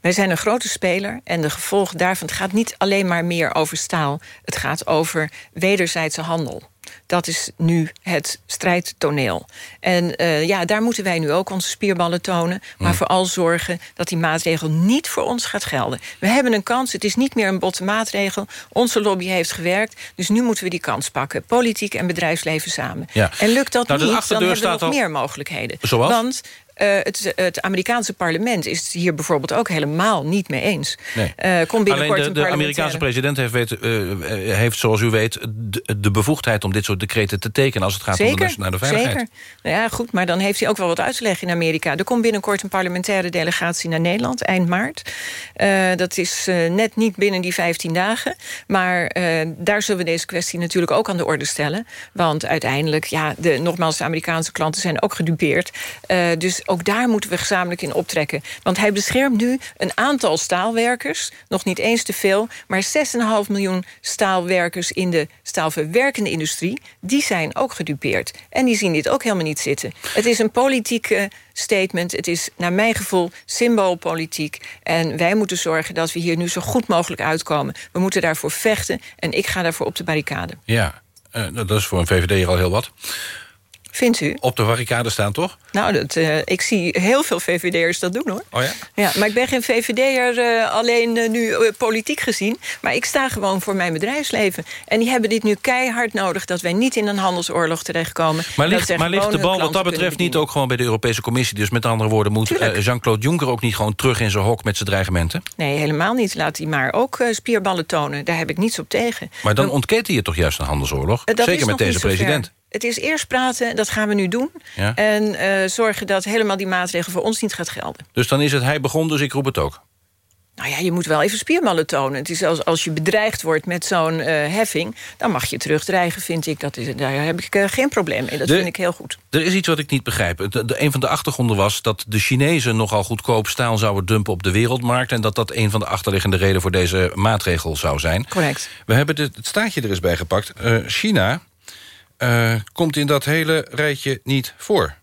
Wij zijn een grote speler en de gevolgen daarvan... het gaat niet alleen maar meer over staal. Het gaat over wederzijdse handel. Dat is nu het strijdtoneel. En uh, ja, daar moeten wij nu ook onze spierballen tonen. Maar mm. vooral zorgen dat die maatregel niet voor ons gaat gelden. We hebben een kans. Het is niet meer een botte maatregel. Onze lobby heeft gewerkt. Dus nu moeten we die kans pakken. Politiek en bedrijfsleven samen. Ja. En lukt dat nou, niet, dan hebben we nog al... meer mogelijkheden. Zoals? Want uh, het, het, Amerikaanse parlement is het hier bijvoorbeeld ook helemaal niet mee eens. Nee. Uh, komt Alleen de, de Amerikaanse president heeft, weet, uh, heeft, zoals u weet, de, de, bevoegdheid om dit soort decreten te tekenen als het gaat Zeker, om de nationale veiligheid. Zeker. Nou ja, goed, maar dan heeft hij ook wel wat uit te leggen in Amerika. Er komt binnenkort een parlementaire delegatie naar Nederland, eind maart. dat is net niet binnen die 15 dagen. Maar daar zullen we deze kwestie natuurlijk ook aan de orde stellen. Want uiteindelijk, ja, de, nogmaals, de Amerikaanse klanten zijn ook gedupeerd. dus ook daar moeten we gezamenlijk in optrekken. Want hij beschermt nu een aantal staalwerkers, nog niet eens te veel... maar 6,5 miljoen staalwerkers in de staalverwerkende industrie... die zijn ook gedupeerd. En die zien dit ook helemaal niet zitten. Het is een politieke statement. Het is naar mijn gevoel symboolpolitiek. En wij moeten zorgen dat we hier nu zo goed mogelijk uitkomen. We moeten daarvoor vechten en ik ga daarvoor op de barricade. Ja, uh, dat is voor een VVD al heel wat. Vindt u? Op de barricade staan, toch? Nou, dat, uh, ik zie heel veel VVD'ers dat doen, hoor. Oh ja? Ja, maar ik ben geen VVD'er uh, alleen uh, nu politiek gezien. Maar ik sta gewoon voor mijn bedrijfsleven. En die hebben dit nu keihard nodig... dat wij niet in een handelsoorlog terechtkomen. Maar ligt, maar ligt de bal wat dat betreft niet ook gewoon bij de Europese Commissie? Dus met andere woorden, moet Jean-Claude Juncker ook niet gewoon terug in zijn hok... met zijn dreigementen? Nee, helemaal niet. Laat hij maar ook spierballen tonen. Daar heb ik niets op tegen. Maar dan ontkent hij je toch juist een handelsoorlog? Zeker met deze president. Het is eerst praten, dat gaan we nu doen. Ja. En uh, zorgen dat helemaal die maatregel voor ons niet gaat gelden. Dus dan is het hij begon, dus ik roep het ook. Nou ja, je moet wel even spiermallen tonen. Het is als, als je bedreigd wordt met zo'n uh, heffing... dan mag je terugdreigen, vind ik. Dat is, daar heb ik uh, geen probleem mee. Dat de, vind ik heel goed. Er is iets wat ik niet begrijp. De, de, een van de achtergronden was dat de Chinezen... nogal goedkoop staal zouden dumpen op de wereldmarkt... en dat dat een van de achterliggende redenen voor deze maatregel zou zijn. Correct. We hebben het staatje er eens bij gepakt. Uh, China uh, komt in dat hele rijtje niet voor.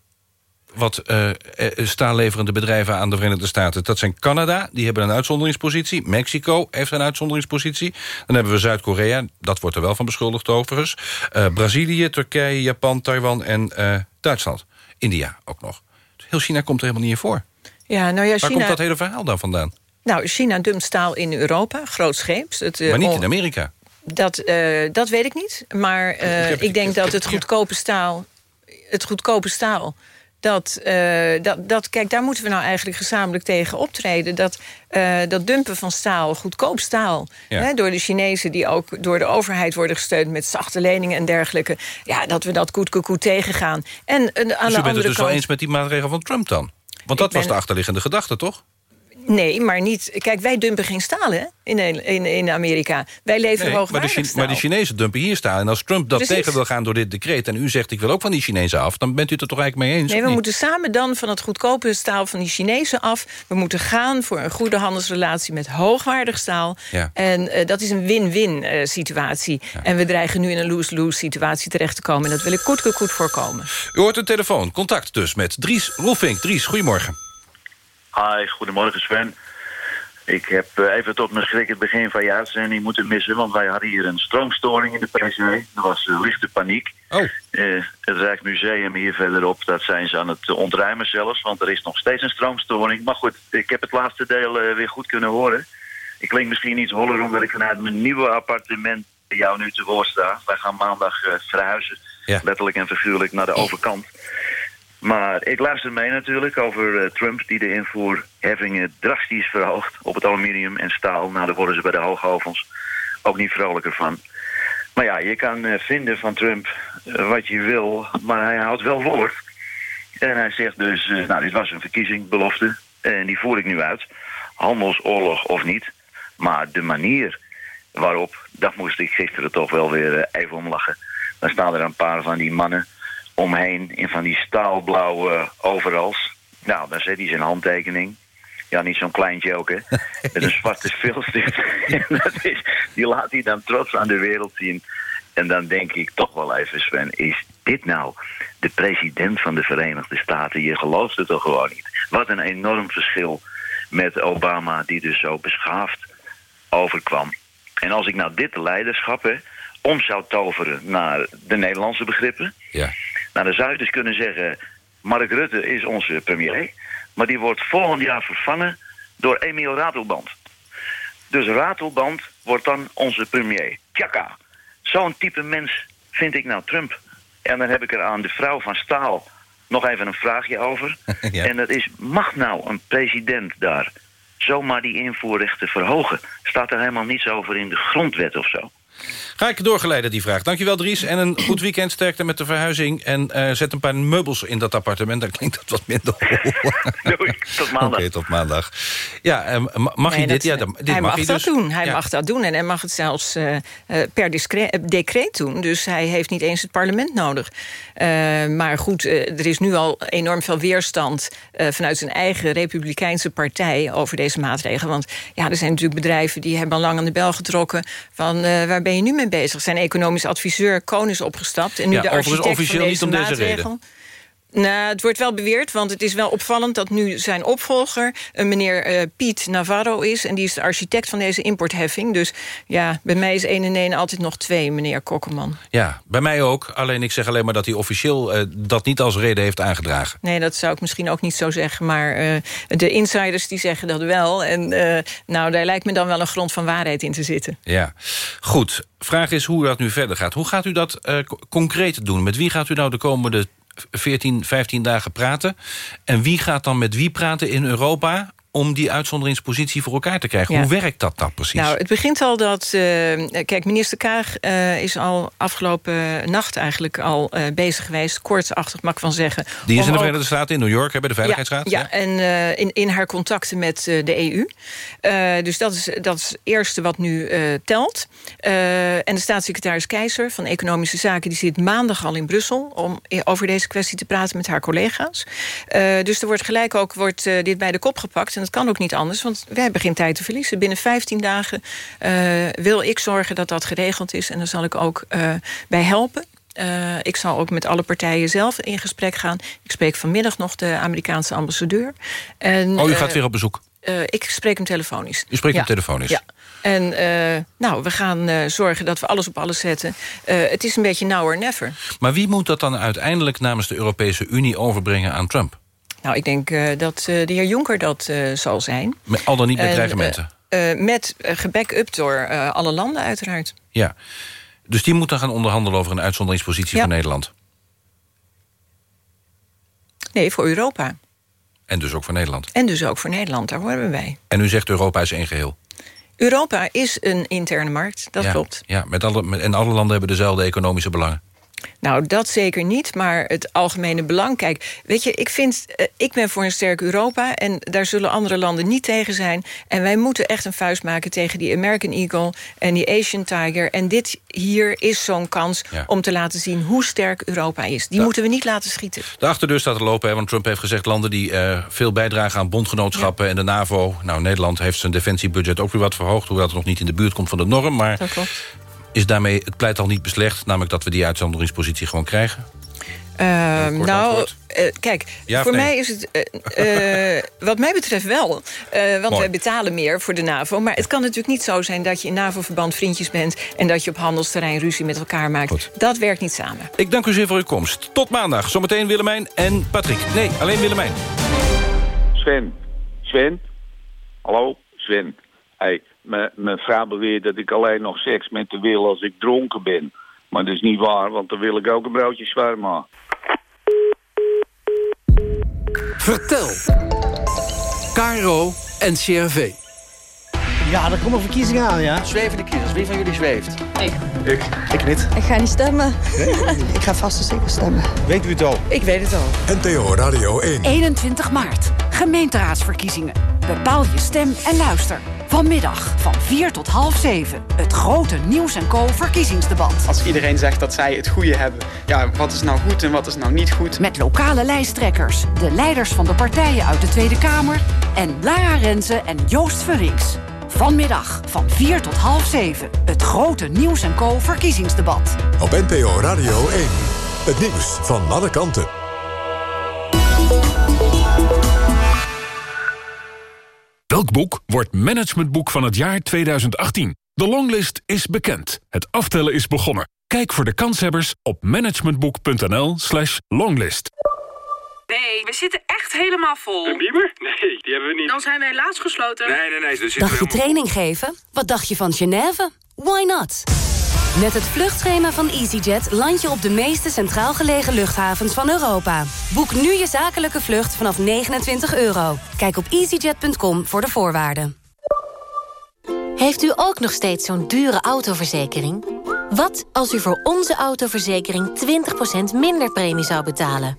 Wat uh, staalleverende bedrijven aan de Verenigde Staten... dat zijn Canada, die hebben een uitzonderingspositie. Mexico heeft een uitzonderingspositie. Dan hebben we Zuid-Korea, dat wordt er wel van beschuldigd overigens. Uh, Brazilië, Turkije, Japan, Taiwan en Duitsland. India ook nog. Heel China komt er helemaal niet in voor. Ja, nou ja, China... Waar komt dat hele verhaal dan vandaan? Nou, China dumpt staal in Europa, grootscheeps. Het, maar niet in Amerika. Dat, uh, dat weet ik niet. Maar uh, ik, ik, denk dat het goedkope staal... Het goedkope staal... Dat, uh, dat, dat, kijk, daar moeten we nou eigenlijk gezamenlijk tegen optreden. Dat, dat dumpen van staal, goedkoop staal... Ja. Hè, door de Chinezen die ook door de overheid worden gesteund... met zachte leningen en dergelijke... ja, dat we dat koet tegengaan. En aan dus de bent het dus kant, wel eens met die maatregel van Trump dan? Want dat ben- was de achterliggende gedachte, toch? Nee, maar niet... Kijk, wij dumpen geen staal, hè, in, in, in Amerika. Wij leveren Nee, maar, de staal. maar de Chinezen dumpen hier staan. En als Trump dat Precies. tegen wil gaan door dit decreet... en u zegt ik wil ook van die Chinezen af... dan bent u het er toch eigenlijk mee eens? Nee, we moeten samen dan van het goedkope staal van die Chinezen af. We moeten gaan voor een goede handelsrelatie met hoogwaardig staal. Ja. En eh, dat is een win-win eh, situatie. En we dreigen nu in een lose-lose situatie terecht te komen. En dat wil ik goed, goed, goed voorkomen. U hoort een telefoon, contact dus met Dries Roelvink. Dries, goedemorgen. Hi, goedemorgen Sven. Ik heb eh, even tot mijn schrik het begin van je uitzending moeten missen... want wij hadden hier een stroomstoring in de PCW. Er was eh, lichte paniek. Oh. Eh, het Rijksmuseum hier verderop, dat zijn ze aan het ontruimen zelfs... want er is nog steeds een stroomstoring. Maar goed, ik heb het laatste deel weer goed kunnen horen. Ik klink misschien iets holler omdat ik vanuit mijn nieuwe appartement... jou nu te woord sta. Wij gaan maandag verhuizen, Ja. letterlijk en figuurlijk, naar de overkant... Maar ik luister mee natuurlijk over eh, Trump die de invoerheffingen drastisch verhoogt op het aluminium en staal. Nou, daar worden ze bij de hoogovens ook niet vrolijker van. Maar ja, je kan eh, vinden van Trump eh, wat je wil, maar hij houdt wel woord. En hij zegt dus, nou, dit was een verkiezingsbelofte en die voer ik nu uit. Handelsoorlog of niet, maar de manier waarop, dat moest ik gisteren toch wel weer even om lachen. Dan staan er een paar van die mannen omheen in van die staalblauwe overals. Nou, dan zet hij zijn handtekening. Ja, niet zo'n kleintje ook, hè. *laughs* Met een zwarte filstift. *laughs* Die laat hij dan trots aan de wereld zien. En dan denk ik toch wel even, Sven, is dit nou de president van de Verenigde Staten? Je gelooft het toch gewoon niet. Wat een enorm verschil met Obama, die dus zo beschaafd overkwam. En als ik nou dit leiderschap hè, om zou toveren naar de Nederlandse begrippen... Ja. Nou, dan zou je dus kunnen zeggen... Mark Rutte is onze premier... maar die wordt volgend jaar vervangen door Emiel Ratelband. Dus Ratelband wordt dan onze premier. Tjaka. Zo'n type mens vind ik nou Trump. En dan heb ik er aan de vrouw van Staal nog even een vraagje over. *laughs* Ja. En dat is, mag nou een president daar zomaar die invoerrechten verhogen? Staat er helemaal niets over in de grondwet of zo? Ga ik doorgeleiden, die vraag. Dankjewel, Dries. En een goed weekend, sterkte met de verhuizing. En eh, zet een paar meubels in dat appartement. Dan klinkt dat wat minder *laughs* Doei, tot maandag. Oké, tot maandag. Ja, eh, ma- mag Nee, je dit? dat- Ja, dan- dit hij mag, hij dat dus. doen. Hij Ja. mag dat doen. En hij mag het zelfs eh, eh, per eh, decreet doen. Dus hij heeft niet eens het parlement nodig. Eh, maar goed, eh, er is nu al enorm veel weerstand... eh, vanuit zijn eigen republikeinse partij over deze maatregelen. Want ja, er zijn natuurlijk bedrijven die hebben al lang aan de bel getrokken... van eh, waar ben je nu mee bezig? Zijn economisch adviseur Koon is opgestapt. En nu Ja, de architect officieel van niet om deze maatregel. reden. Nou, het wordt wel beweerd, want het is wel opvallend... dat nu zijn opvolger een meneer eh, Piet Navarro is... en die is de architect van deze importheffing. Dus ja, bij mij is één en één altijd nog twee, meneer Kokkerman. Ja, bij mij ook. Alleen ik zeg alleen maar dat hij officieel eh, dat niet als reden heeft aangedragen. Nee, dat zou ik misschien ook niet zo zeggen. Maar eh, de insiders die zeggen dat wel. En eh, nou, daar lijkt me dan wel een grond van waarheid in te zitten. Ja, goed. Vraag is hoe dat nu verder gaat. Hoe gaat u dat eh, co- concreet doen? Met wie gaat u nou de komende 14, 15 dagen praten? En wie gaat dan met wie praten in Europa... om die uitzonderingspositie voor elkaar te krijgen? Ja. Hoe werkt dat dan precies? Nou, het begint al dat... eh, kijk, minister Kaag eh, is al afgelopen nacht eigenlijk al eh, bezig geweest. Koortsachtig, mag ik van zeggen. die is in de Verenigde Staten, in New York, hè, bij de Veiligheidsraad. Ja, ja, en in, in haar contacten met de EU. Dus dat is, dat is het eerste wat nu telt. En de staatssecretaris Keizer van Economische Zaken... die zit maandag al in Brussel om over deze kwestie te praten met haar collega's. Dus er wordt gelijk ook wordt, dit bij de kop gepakt. En dat kan ook niet anders, want wij hebben geen tijd te verliezen. Binnen 15 dagen eh, wil ik zorgen dat dat geregeld is. En daar zal ik ook eh, bij helpen. Eh, ik zal ook met alle partijen zelf in gesprek gaan. Ik spreek vanmiddag nog de Amerikaanse ambassadeur. En, oh, u gaat weer op bezoek? ik spreek hem telefonisch. U spreekt Ja. hem telefonisch? Ja. En nou, we gaan zorgen dat we alles op alles zetten. Het is een beetje now or never. Maar wie moet dat dan uiteindelijk namens de Europese Unie overbrengen aan Trump? Nou, ik denk eh, dat eh, de heer Jonker dat eh, zal zijn. Met, al dan niet met En, dreigementen? met geback-up door alle landen uiteraard. Ja. Dus die moet dan gaan onderhandelen over een uitzonderingspositie Ja. voor Nederland? Nee, voor Europa. En dus ook voor Nederland? En dus ook voor Nederland, daar horen we bij. En u zegt Europa is één geheel? Europa is een interne markt, dat ja, klopt. Ja, met alle, met, en alle landen hebben dezelfde economische belangen. Nou, dat zeker niet, maar het algemene belang. Kijk, weet je, ik, vind, eh, ik ben voor een sterk Europa... en daar zullen andere landen niet tegen zijn. En wij moeten echt een vuist maken tegen die American Eagle... en die Asian Tiger. En dit hier is zo'n kans Ja. om te laten zien hoe sterk Europa is. Die moeten we niet laten schieten. De achterdeur staat te lopen, hè, want Trump heeft gezegd... landen die eh, veel bijdragen aan bondgenootschappen en de NAVO... nou, Nederland heeft zijn defensiebudget ook weer wat verhoogd... hoewel het nog niet in de buurt komt van de norm. Maar Dat klopt. Is daarmee het pleit al niet beslecht... namelijk dat we die uitzonderingspositie gewoon krijgen? Ehm, nou, eh, kijk, Ja voor nee? mij is het... eh, eh, wat mij betreft wel. Eh, want Mooi. wij betalen meer voor de NAVO. Maar het kan natuurlijk niet zo zijn dat je in NAVO-verband vriendjes bent... en dat je op handelsterrein ruzie met elkaar maakt. Dat werkt niet samen. Ik dank u zeer voor uw komst. Tot maandag. Zometeen Willemijn en Patrick. Nee, alleen Willemijn. Sven. Sven? Hallo? Sven. Hey, mijn vrouw beweert dat ik alleen nog seks met de wil als ik dronken ben. Maar dat is niet waar, want dan wil ik ook een broodje zwarma. Vertel. Caro en CRV. Ja, er komen verkiezingen aan, ja. Zwevende kiezers. Wie van jullie zweeft? Ik. Ik. Ik niet. Ik ga niet stemmen. *laughs* ik ga vast en zeker stemmen. Weet u het al? Ik weet het al. NTO Radio 1. 21 maart. Gemeenteraadsverkiezingen. Bepaal je stem en luister. Vanmiddag van 4 tot half 7. Het grote Nieuws en Co verkiezingsdebat. Als iedereen zegt dat zij het goede hebben, ja, wat is nou goed en wat is nou niet goed? Met lokale lijsttrekkers, de leiders van de partijen uit de Tweede Kamer... en Lara Renze en Joost Vullings. Vanmiddag van 4 tot half 7. Het grote Nieuws en Co verkiezingsdebat. Op NPO Radio 1. Het nieuws van alle kanten. Welk boek wordt managementboek van het jaar 2018? De longlist is bekend. Het aftellen is begonnen. Kijk voor de kanshebbers op managementboek.nl slash longlist. Nee, we zitten echt helemaal vol. Een bieber? Nee, die hebben we niet. Dan zijn we helaas gesloten. Nee, nee, nee. Dus Dacht je training geven? Wat dacht je van Genève? Why not? Met het vluchtschema van EasyJet land je op de meeste centraal gelegen luchthavens van Europa. Boek nu je zakelijke vlucht vanaf 29 euro. Kijk op easyjet.com voor de voorwaarden. Heeft u ook nog steeds zo'n dure autoverzekering? Wat als u voor onze autoverzekering 20% minder premie zou betalen?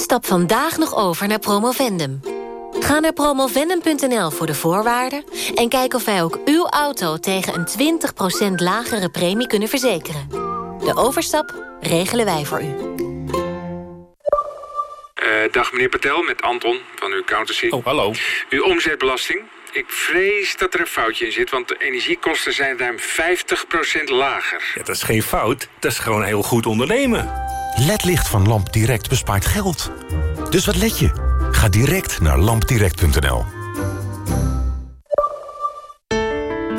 Stap vandaag nog over naar Promovendum. Ga naar promovendum.nl voor de voorwaarden... en kijk of wij ook uw auto tegen een 20% lagere premie kunnen verzekeren. De overstap regelen wij voor u. Uh, dag meneer Patel, met Anton van uw accountancy. Oh, hallo. Uw omzetbelasting. Ik vrees dat er een foutje in zit, want de energiekosten zijn ruim 50% lager. Ja, dat is geen fout, dat is gewoon heel goed ondernemen. LED-licht van LampDirect bespaart geld. Dus wat let je? Ga direct naar lampdirect.nl.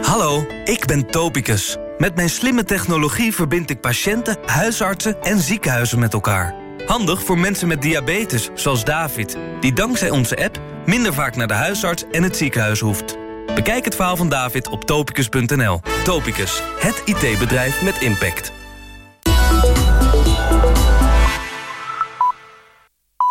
Hallo, ik ben Topicus. Met mijn slimme technologie verbind ik patiënten, huisartsen en ziekenhuizen met elkaar. Handig voor mensen met diabetes, zoals David... die dankzij onze app minder vaak naar de huisarts en het ziekenhuis hoeft. Bekijk het verhaal van David op topicus.nl. Topicus, het IT-bedrijf met impact.